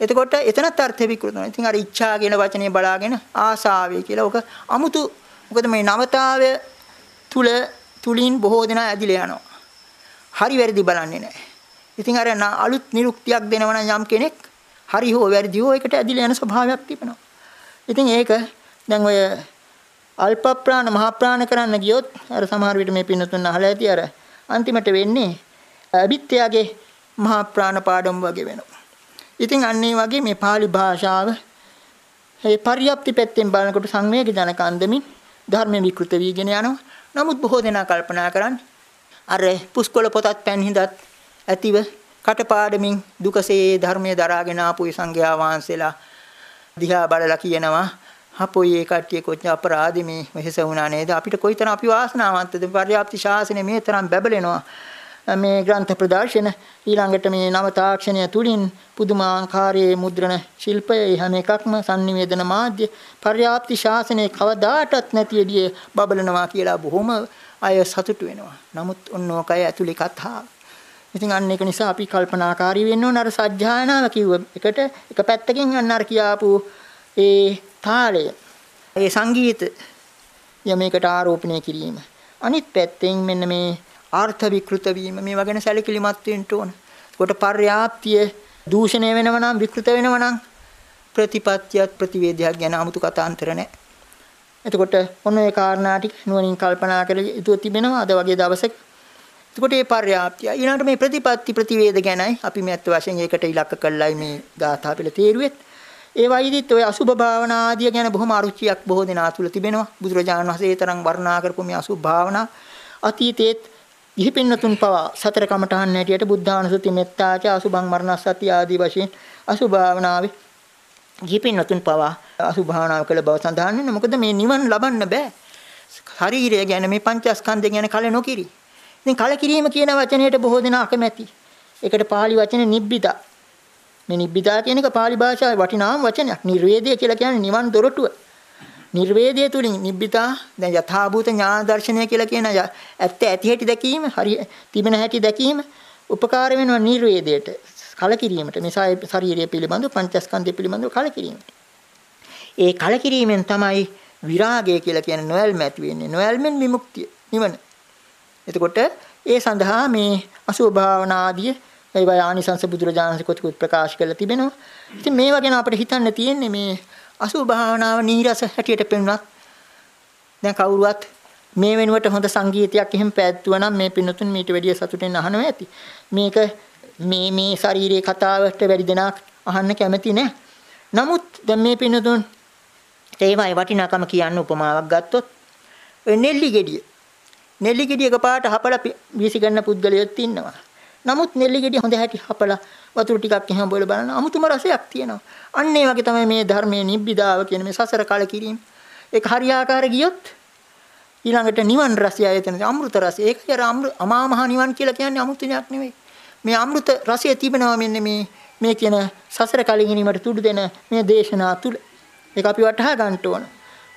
එතකොට එතනත් අර්ථය විකෘත වෙනවා. ඉතින් අර ඉච්ඡා කියන වචනේ බලාගෙන ආසාවේ කියලා ඔක අමුතු මොකද මේ නවතාවය තුල තුලින් බොහෝ දෙනා ඇදිලා යනවා. හරි වැරදි බලන්නේ නැහැ. ඉතින් අර අලුත් නිරුක්තියක් දෙනවා නම් යම් කෙනෙක් හරි හෝ වැරදි හෝ ඒකට ඇදිලා යන ස්වභාවයක් තිබෙනවා. ඉතින් ඒක දැන් ඔය අල්ප ප්‍රාණ මහ ප්‍රාණ කරන්න ගියොත් අර සමහර විට මේ පින්නතුන් අහලා ඇති අර අන්තිමට වෙන්නේ අභිත්‍යගේ මහා ප්‍රාණ පාඩම් වගේ වෙනවා. ඉතින් අන්න ඒ වගේ මේ pāli භාෂාව මේ පරියප්ති පැත්තෙන් බලනකොට සංවේග ජනක අන්දමින් ධර්ම විකෘත වීගෙන යනවා. නමුත් බොහෝ දෙනා කල්පනා කරන්නේ අර පුස්කොළ පොතත් පෙන් හිඳත් ඇතිව කටපාඩමින් දුකසේ ධර්මයේ දරාගෙන ආපු සංඝයා වහන්සේලා දිහා බලලා කියනවා අපොයි ඒ කට්ටිය කොච්චර අපරාධි මේ වෙහස වුණා නේද? අපිට කොයිතරම් අපි වාසනාවන්තද? පර්යාප්ති ශාසනය මේ තරම් බැබලෙනවා. මේ ග්‍රන්ථ ප්‍රදර්ශන ඊළඟට මේ නව තාක්ෂණය තුලින් පුදුමාකාරයේ මුද්‍රණ ශිල්පය හැම එකක්ම sannivedana මාධ්‍ය පර්යාප්ති ශාසනයේ කවදාටත් නැති එළිය බබලනවා කියලා බොහොම අය සතුටු වෙනවා. නමුත් ඔන්නෝකය ඇතුලේ කතාව. ඉතින් අන්න ඒක නිසා අපි කල්පනාකාරී වෙන්න ඕන අර සත්‍යයනාව කිව්ව එකට එක පැත්තකින් අන්න අර කියාපු ඒ තාලය ඒ සංගීත යමේකට ආරෝපණය කිරීම. අනිත් පැත්තෙන් මෙන්න මේ ආර්ථ විකෘත වීම මේවා ගැන සැලකිලිමත් වෙන්න ඕන. කොට පර්යාප්තිය දූෂණය වෙනව නම් විකෘත වෙනව නම් ප්‍රතිපත්තියත් ප්‍රතිවේදයක් ගැන 아무තු කතාන්තර නැහැ. එතකොට ඔන්න ඒ කාරණා ටික නුවණින් කල්පනා කරලා ඉතුව තිබෙනවා අද වගේ දවසක. එතකොට මේ පර්යාප්තිය ඊළඟට මේ ප්‍රතිපත්ති ප්‍රතිවේද ගැනයි අපි මේ අත් වශයෙන් ඒකට ඉලක්ක කළයි මේ ගාථා පෙළ තේරුවෙත්. ඒ වයිදිත් ඔය අසුභ භාවනා ආදිය ගැන බොහොම අරුචියක් බොහෝ දෙනා තුල තිබෙනවා. බුදුරජාණන් වහන්සේ තරම් වර්ණනා කරපු මේ අසුභ භාවනා අතීතයේත් ගිහි පින්නතුන් පවා සතර කමඨහන් හැටියට බුද්ධානුසති මෙත්තාච අසුභං මරණස්සති ආදී වශයෙන් අසුභාවනාවේ ගිහි පින්නතුන් පවා අසුභාවනාව කළ බව සඳහන් වෙනවා. මොකද මේ නිවන් ලබන්න බෑ. ශරීරය ගැන මේ පංචස්කන්ධය ගැන කල නොකිරි. ඉතින් කල කිරීම කියන වචනයට බොහෝ දෙනා අකමැති. ඒකට pāli වචනේ නිබ්බිදා. මේ නිබ්බිදා කියන එක pāli භාෂාවේ වටිනාම වචනයක්. නිර්වේදය කියලා කියන්නේ නිවන් දොරටුව. නිර්වේදය තුලින් නිබ්බිතා දැන් යථාභූත ඥාන දර්ශනය කියලා කියන ඇත්ත ඇති හැටි දැකීම හරි තිබෙන හැටි දැකීම උපකාර වෙනවා නිර්වේදයට කලකිරීමට. මේ ශරීරය පිළිබඳව පංචස්කන්ධය පිළිබඳව කලකිරීමට ඒ කලකිරීමෙන් තමයි විරාගය කියලා කියන නොයල්ම ඇති වෙන්නේ. නොයල්මෙන් විමුක්තිය නිවන. එතකොට ඒ සඳහා මේ අසුභ භාවනා ආදී ඒවා ආනිසංස බුදුරජාණන් කොටකුත් ප්‍රකාශ කරලා තිබෙනවා. ඉතින් මේවා ගැන අපිට හිතන්න තියෙන්නේ මේ අසුභ භාවනාව නීරස හැටියට පෙන්වනත් දැන් කවුරුවත් මේ වෙනුවට හොඳ සංගීතයක් එහෙම පැවැත්වුවා නම් මේ පින්නතුන් මීට වැඩිය සතුටින් අහනවා ඇති. මේක මේ මේ ශාරීරික කතාවට වැඩි දෙනාක් අහන්න කැමති නෑ. නමුත් දැන් මේ පින්නතුන් ඒවයි වටිනාකම කියන්න උපමාවක් ගත්තොත් ඔය නෙල්ලි ගෙඩිය. නෙල්ලි ගෙඩිය එකපාරට හපලා වීසි ගන්න පුද්ගලයෙක් ඉන්නවා. නමුත් නෙල්ලි ගෙඩිය හොඳ හැටි හපලා වතුර ටිකක් එහෙම බොල බලන අමුතුම රසයක් තියෙනවා. අන්න ඒ වගේ තමයි මේ ධර්මයේ නිබ්බිදාව කියන මේ සසර කල කිරීම. ඒක හරියාකාර ගියොත් ඊළඟට නිවන් රසය එතන අමෘත රසය. ඒකයි අර අමා මහ නිවන් කියලා කියන්නේ අමුතු දෙයක් නෙවෙයි. මේ අමෘත රසය තිබෙනවා මෙන්න මේ මේ කියන සසර කලින් තුඩු දෙන මේ දේශනා තුල. ඒක අපි වටහා ගන්න ඕන.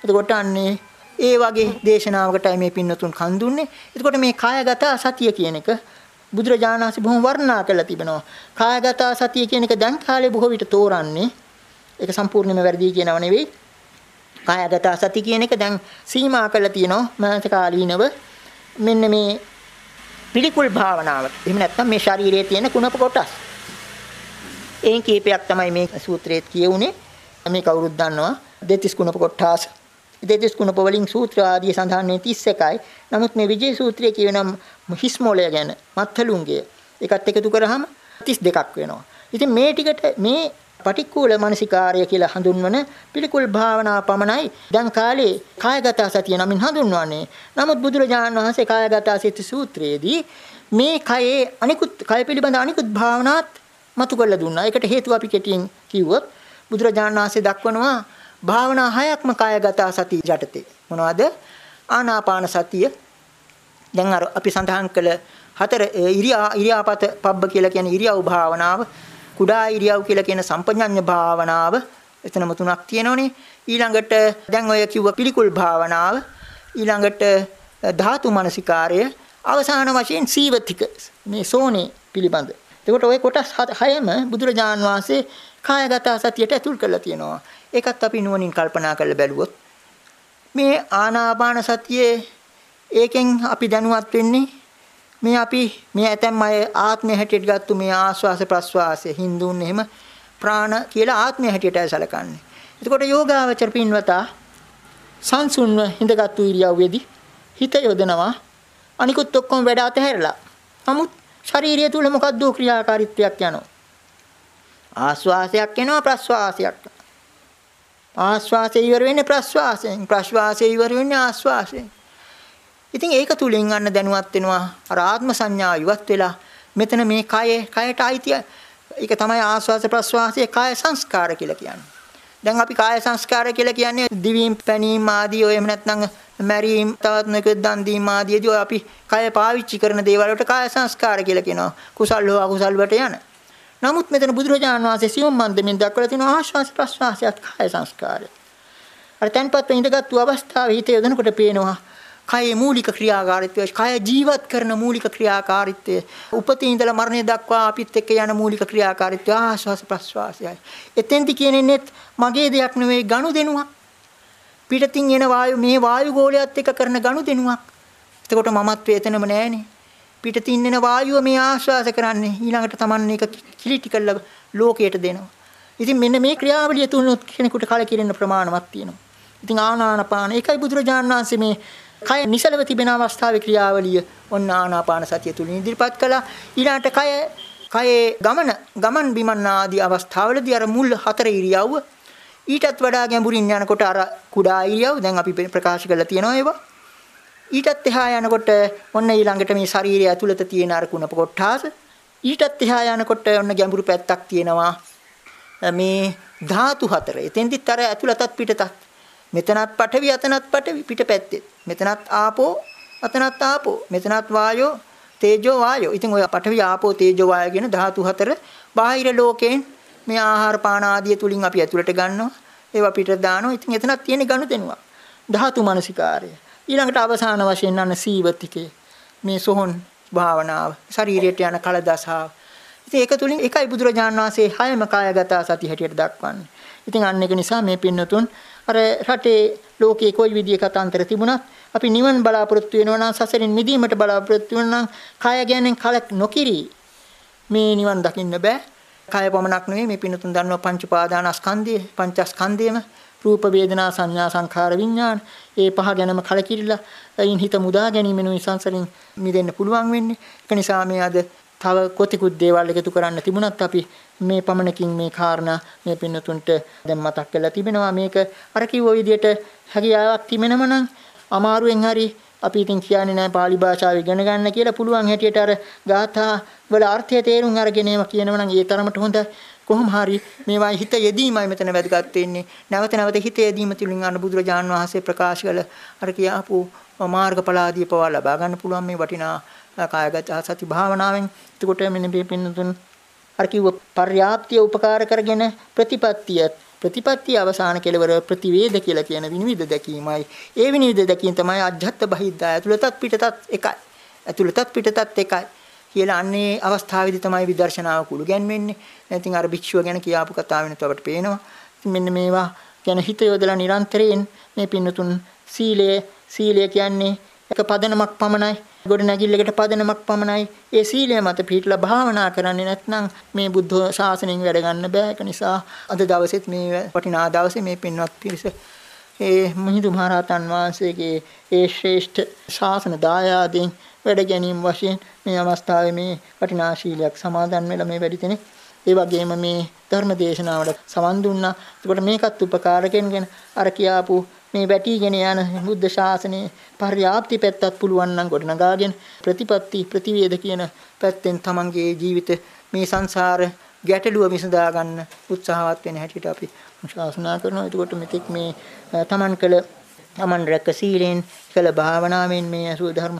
එතකොට අන්නේ ඒ වගේ දේශනාවකටයි මේ පින්නතුන් කන් දුන්නේ. එතකොට මේ කායගත සතිය කියන එක බුදුරජාණන් වහන්සේ බොහොම වර්ණනා කරලා තිබෙනවා. කායගත සතිය කියන එක දැන් කාලේ බොහෝ විට තෝරන්නේ ඒක සම්පූර්ණයෙන්ම වැරදි කියනව නෙවෙයි. කායගත සති කියන එක දැන් සීමා කරලා තියෙනවා මානසික කාලීනව මෙන්න මේ පිළිකුල් භාවනාවට. එහෙම නැත්නම් මේ ශරීරයේ තියෙන කුණප කොටස්. එයින් කීපයක් තමයි මේ සූත්‍රයේ කියුනේ. මේ කවුරුත් දන්නවා. දෙතිස් කුණප කොටස්. දෙතිස් කුණප වලින් සූත්‍ර ආදී සඳහන් 31යි. නමුත් මේ විජේ සූත්‍රයේ කියවෙන හිස් මොළය ගැන මත්තලුන්ගේ ඒකත් එකතු කරාම 32ක් වෙනවා. ඉතින් මේ ටිකට මේ පටික්කුල මනසිකාර්ය කියලා හඳුන්වන පිළිකුල් භාවනා පමණයි දැන් කාලේ කායගත සතිය නමින් හඳුන්වන්නේ. නමුත් බුදුරජාණන් වහන්සේ කායගත සති සූත්‍රයේදී මේ කයේ අනිකුත් කය පිළිබඳ අනිකුත් භාවනාත් මතු කරලා දුන්නා. ඒකට හේතුව අපි කෙටියෙන් කිව්වොත් බුදුරජාණන් වහන්සේ දක්වනවා භාවනා හයක්ම කායගත සති යටතේ. මොනවද? ආනාපාන සතිය. දැන් අර අපි සඳහන් කළ හතර ඉරියා ඉරියාපත පබ්බ කියලා කියන ඉරියව් භාවනාව කුඩා ඉරියව් කියලා කියන සම්පඤ්ඤඤ්ඤ භාවනාව එතනම තුනක් තියෙනවනේ ඊළඟට දැන් ඔය කිව්ව පිළිකුල් භාවනාව ඊළඟට ධාතු මනසිකාරය අවසාන වශයෙන් සීවතික මේ සෝනේ පිළිබඳ. එතකොට ওই කොටස් හයම බුදුරජාන් වහන්සේ කායගත සතියට ඇතුල් කරලා තියෙනවා. ඒකත් අපි නුවණින් කල්පනා කරලා බැලුවොත් මේ ආනාපාන සතියේ ඒකෙන් අපි දැනුවත් වෙන්නේ මේ අපි මේ ඇතැම් අය ආත්මය හැටියට ගත්තු මේ ආස්වාස ප්‍රස්වාසය හින්දුන් එහෙම ප්‍රාණ කියලා ආත්මය හැටියටයි සැලකන්නේ. එතකොට යෝගාවචර පින්වතා සංසුන්ව හිඳගත්තු ඉරියව්වේදී හිත යොදනවා අනිකුත් ඔක්කොම වැඩ අතහැරලා. නමුත් ශරීරය තුල මොකද්ද ක්‍රියාකාරීත්වයක් යනවා. ආස්වාසයක් එනවා ප්‍රස්වාසයක්. ආස්වාසය ඉවර වෙන්නේ ප්‍රස්වාසයෙන් ප්‍රස්වාසය ඉවර වෙන්නේ ආස්වාසයෙන්. ඉතින් ඒක තුලින් අන්න දැනුවත් වෙනවා අර ආත්ම සංඥා ඉවත් වෙලා මෙතන මේ කයේ කයට අයිතිය ඒක තමයි ආස්වාස ප්‍රස්වාසයේ කාය සංස්කාර කියලා කියන්නේ. දැන් අපි කාය සංස්කාර කියලා කියන්නේ දිවීම් පැනීම් ආදී ඔය එහෙම නැත්නම් මැරීම් තවත් නොයෙකුත් දන් දීම ආදීදී ඔය අපි කය පාවිච්චි කරන දේවල් වලට කාය සංස්කාර කියලා කියනවා. කුසල් හෝ අකුසල් වලට යන. නමුත් මෙතන බුදුරජාණන් වහන්සේ සියුම් මන්දමින් දක්වලා තියෙනවා ආශ්වාස ප්‍රශ්වාසයත් කාය සංස්කාරය. අර තන්පත් වෙඳගත්තු අවස්ථාවේ හිත යොදනකොට පේනවා කයේ මූලික ක්‍රියාකාරීත්වය, කය ජීවත් කරන මූලික ක්‍රියාකාරීත්වය, උපතේ ඉඳලා මරණය දක්වා අපිත් එක්ක යන මූලික ක්‍රියාකාරීත්වය ආශ්වාස ප්‍රශ්වාසයයි. එතෙන්දි කියන්නේත් මගේ දෙයක් නෙවෙයි ගනුදෙනුවක්. පිටතින් එන වායු මේ වායු ගෝලයත් එක්ක කරන ගනුදෙනුවක්. එතකොට මමත්වයේ එතනම නැහැනේ. පිටතින් එන වායුව මේ ආශ්වාස කරන්නේ ඊළඟට Taman එක කිලිටි කරලා ලෝකයට දෙනවා. ඉතින් මෙන්න මේ ක්‍රියාවලිය තුනොත් කෙනෙකුට කලකිරෙන්න ප්‍රමාණවත් තියෙනවා. ඉතින් ආනානපාන ඒකයි බුදුරජාණන් වහන්සේ මේ කය නිසලව තිබෙන අවස්ථාවේ ක්‍රියාවලිය ඔන්න ආනාපාන සතිය තුලින් ඉදිරිපත් කළා. ඊළාට කය කයේ ගමන ගමන් බිමන් ආදී අවස්ථාවලදී අර මුල් හතර ඉරියව්ව ඊටත් වඩා ගැඹුරින් යනකොට අර කුඩා ඉරියව් දැන් අපි ප්‍රකාශ කරලා තියෙනවා ඒවා. ඊටත් එහා යනකොට ඔන්න ඊළඟට මේ ශරීරය ඇතුළත තියෙන අර කුණප කොටාස ඊටත් එහා යනකොට ඔන්න ගැඹුරු පැත්තක් තියෙනවා මේ ධාතු හතර. එතෙන්දිත් අර ඇතුළතත් පිටතත් මෙතනත් පඨවි අතනත් පඨවි පිටපැත්තේ. මෙතනත් ආපෝ අතනත් ආපෝ. මෙතනත් වායෝ තේජෝ වායෝ. ඉතින් ඔය පඨවි ආපෝ තේජෝ වායෝ කියන ධාතු හතර බාහිර ලෝකයෙන් මේ ආහාර පාන ආදිය තුලින් අපි ඇතුළට ගන්නවා. ඒවා පිට දානවා. ඉතින් එතනත් තියෙන ගනුදෙනුවක්. ධාතු මනසිකාරය. ඊළඟට අවසාන වශයෙන් අන්න සීවතිකේ මේ සොහොන් භාවනාව ශරීරයට යන කලදසාව. ඉතින් ඒක තුලින් එකයි බුදුරජාණන් වහන්සේ හයම කායගත සති හැටියට දක්වන්නේ. ඉතින් අන්න ඒක නිසා මේ පින්නතුන් අර රටේ ලෝකයේ කොයි විදිහේ කතාන්තර තිබුණත් අපි නිවන් බලාපොරොත්තු වෙනවා නම් සසරින් මිදීමට බලාපොරොත්තු වෙනවා නම් කය ගැන කලක් නොකිරි මේ නිවන් දකින්න බෑ. කය පමණක් නෙවෙයි මේ පින්නතුන් දන්නවා පංච පාදානස්කන්ධය පංචස්කන්ධයම රූප වේදනා සංඥා සංඛාර විඥාන ඒ පහ ගැනම කලකිරිලා එයින් හිත මුදා ගැනීමෙනුයි සංසරින් මිදෙන්න පුළුවන් වෙන්නේ. ඒක නිසා මේ අද තව කොතිකුත් දේවල් එකතු කරන්න තිබුණත් අපි මේ පමණකින් මේ කාරණා මේ පින්නතුන්ට දැන් මතක් කරලා තිබෙනවා මේක අර කිව්ව විදිහට හැකියාවක් තිබෙනම නම් අමාරුවෙන් හරි අපි ඉතින් කියන්නේ නැහැ pāli භාෂාව ඉගෙන ගන්න කියලා පුළුවන් හැටියට අර ගාථා වල අර්ථය තේරුම් අරගෙන ඒවා කියනවා නම් ඒ තරමට හොඳ කොහොම හරි මේවා හිත යෙදීමයි මෙතන වැදගත් වෙන්නේ නැවත නැවත හිත යෙදීම තුලින් අන්න බුදුරජාන් වහන්සේ ප්‍රකාශ කළ අර කියාපු මාර්ගඵල ආදී පවා ලබා ගන්න පුළුවන් මේ වටිනා කායගත සති භාවනාවෙන් එතකොට මෙන්න මේ පින්නතුන් අර කිව්ව පර්යාප්තිය උපකාර කරගෙන ප්‍රතිපත්තිය ප්‍රතිපත්ති අවසාන කෙලවර ප්‍රතිවේද කියලා කියන විනිවිද දැකීමයි. ඒ විනිවිද දැකීම තමයි අජ්ජත් බහිද්දා ඇතුළතත් පිටතත් එකයි. ඇතුළතත් පිටතත් එකයි. කියලා අන්නේ අවස්ථාවේදී තමයි විදර්ශනාව කුළු ගැන්වෙන්නේ. ඉතින් අර භික්ෂුව ගැන කියාපු කතාව වෙනත් අපට පේනවා. මෙන්න මේවා ගැන හිත යොදලා නිරන්තරයෙන් මේ පින්නතුන් සීලය සීලය කියන්නේ එක පදනමක් පමණයි. ගොඩ නැගිල්ලකට පදනමක් පමණයි. ඒ සීලය මත පිටලා භාවනා කරන්නේ නැත්නම් මේ බුද්ධ ශාසනයෙන් වැඩ ගන්න බෑ. ඒක නිසා අද දවසෙත් මේ වටිනා දවසේ මේ පින්වත් පිරිස ඒ මිහිඳු මහරහතන් වහන්සේගේ ඒ ශ්‍රේෂ්ඨ ශාසන දායාදෙන් වැඩ ගැනීම වශයෙන් මේ අවස්ථාවේ මේ වටිනා ශීලයක් සමාදන් වෙලා මේ වැඩි දෙනෙක් ඒ වගේම මේ ධර්ම දේශනාවට සවන් දුන්නා. ඒකට මේකත් උපකාරකෙන්ගෙන අර කියාපු මේ වැටිගෙන යන බුද්ධ ශාසනයේ පරියාප්ති පැත්තත් පුළුවන් නම් ගොඩනගාගෙන ප්‍රතිපත්ති ප්‍රතිවේද කියන පැත්තෙන් තමන්ගේ ජීවිත මේ සංසාර ගැටලුව විසඳා ගන්න උත්සාහවත් වෙන හැටියට අපි ශාසනා කරනවා. එතකොට මෙතෙක් මේ තමන් කළ තමන් රැක සීලෙන් කළ භාවනාවෙන් මේ අසුර ධර්ම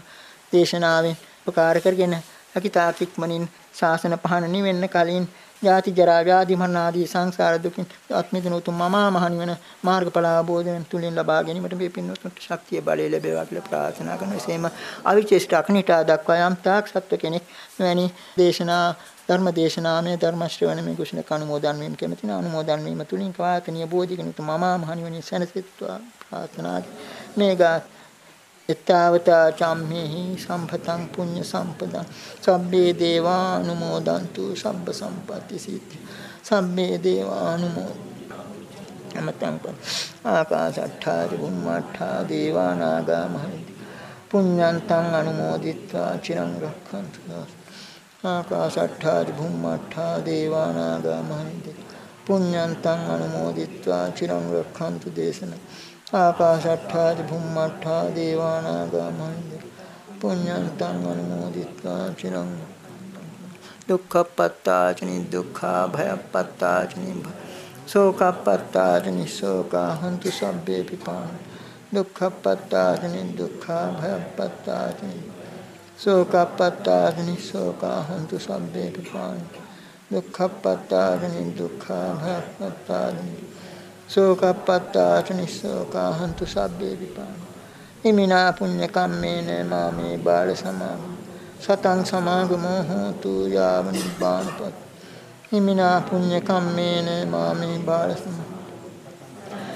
දේශනාවෙන් උපකාර කරගෙන අකිතාතික්මනින් ශාසන පහන නිවෙන්න කලින් ජාති ජරා ව්‍යාධි මරණ ආදී සංසාර දුකින් ආත්මිකන උතුම් මමා මහ නිවන මාර්ගඵල අවබෝධයෙන් තුලින් ලබා ගැනීමට මේ පින්වත්තුන්ට ශක්තිය බලය ලැබේවා කියලා ප්‍රාර්ථනා කරනවා. එසේම අවිචේෂ්ඨ අකනිටා දක්වා යම් තාක් සත්ව කෙනෙක් මෙවැනි දේශනා ධර්ම දේශනාමය ධර්ම ශ්‍රවණ මේ කුසල කනුමෝදන් වීම කැමැතින අනුමෝදන් වීම තුලින් ප්‍රාර්ථනීය බෝධිගණ උතුම් මමා මහ නිවන සැනසෙත්වා ප්‍රාර්ථනා මේගා එත්තාවතා චම්මේහි සම්පතං පුඤ්ඤ සම්පදං සබ්බේ දේවානුමෝදන්තු සබ්බ සම්පatti සිද්ධි සබ්බේ දේවානුමෝ අමතං ප ආකාශට්ඨා බුම්මට්ඨා දේවානාගා මහින්ද පුඤ්ඤන්තං අනුමෝදිත්වා චිරං රක්ඛන්තු ආකාශට්ඨා බුම්මට්ඨා දේවානාගා මහින්ද පුඤ්ඤන්තං අනුමෝදිත්වා චිරං රක්ඛන්තු දේශනා ආකාශට්ඨා භුම්මට්ඨා දේවානාගා මහින්ද පුඤ්ඤන්තං අනුමෝදිත්වා චිරං දුක්ඛපත්තාචනි දුක්ඛා භයපත්තාචනි සෝකපත්තාචනි සෝකා හන්තු සබ්බේ පිපාන දුක්ඛපත්තාචනි දුක්ඛා භයපත්තාචනි සෝකපත්තාචනි සෝකා හන්තු සබ්බේ පිපාන දුක්ඛපත්තාචනි දුක්ඛා භයපත්තාචනි සෝකප්පත්තාච නිස්සෝකාහන්තු සබ්බේ විපාන ඉමිනා පුඤ්ඤ කම්මේන මාමේ බාල සමාගම සතං සමාගමෝ හෝතු යාව නිබ්බානපත් ඉමිනා පුඤ්ඤ කම්මේන මාමේ බාල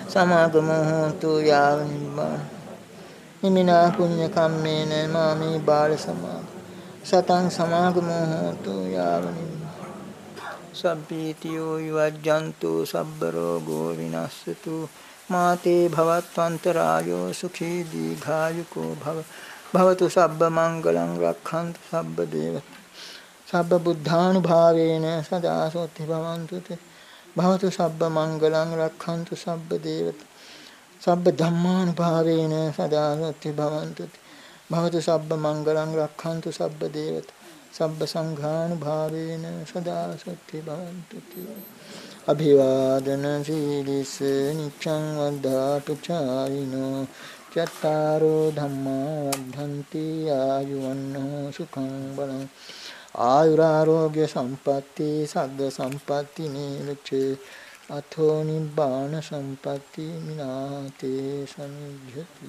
සමාගමෝ හෝතු යාව නිබ්බාන ඉමිනා පුඤ්ඤ කම්මේන මාමේ බාල සමාගම සතං සමාගමෝ හෝතු යාව නිබ්බාන සබ්බීතියෝ විවජ්ජන්තු සබ්බ රෝගෝ විනස්සතු මාතේ භවත්වන්තරායෝ සුඛී දීඝායුකෝ භව භවතු සබ්බ මංගලං රක්ඛන්තු සබ්බ දේවත සබ්බ බුද්ධානුභාවේන සදා සෝති භවන්තු තේ භවතු සබ්බ මංගලං රක්ඛන්තු සබ්බ දේවත සබ්බ ධම්මානුභාවේන සදා සෝති භවන්තු තේ භවතු සබ්බ මංගලං රක්ඛන්තු සබ්බ දේවත සබ්බ සංඝානුභාවේන සදා සත්‍ය භවන්තු අභිවාදන සීලිස නිච්ඡං වද්ධාපචායිනෝ චත්තාරෝ ධම්මා වද්ධන්ති ආයුවන්නෝ සුඛං බලං ආයුරාෝග්‍ය සම්පatti සග්ග සම්පatti නීලච අතෝ නිබ්බාන සම්පatti මිනාතේ සමිජ්ජති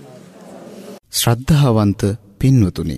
ශ්‍රද්ධාවන්ත පින්වතුනි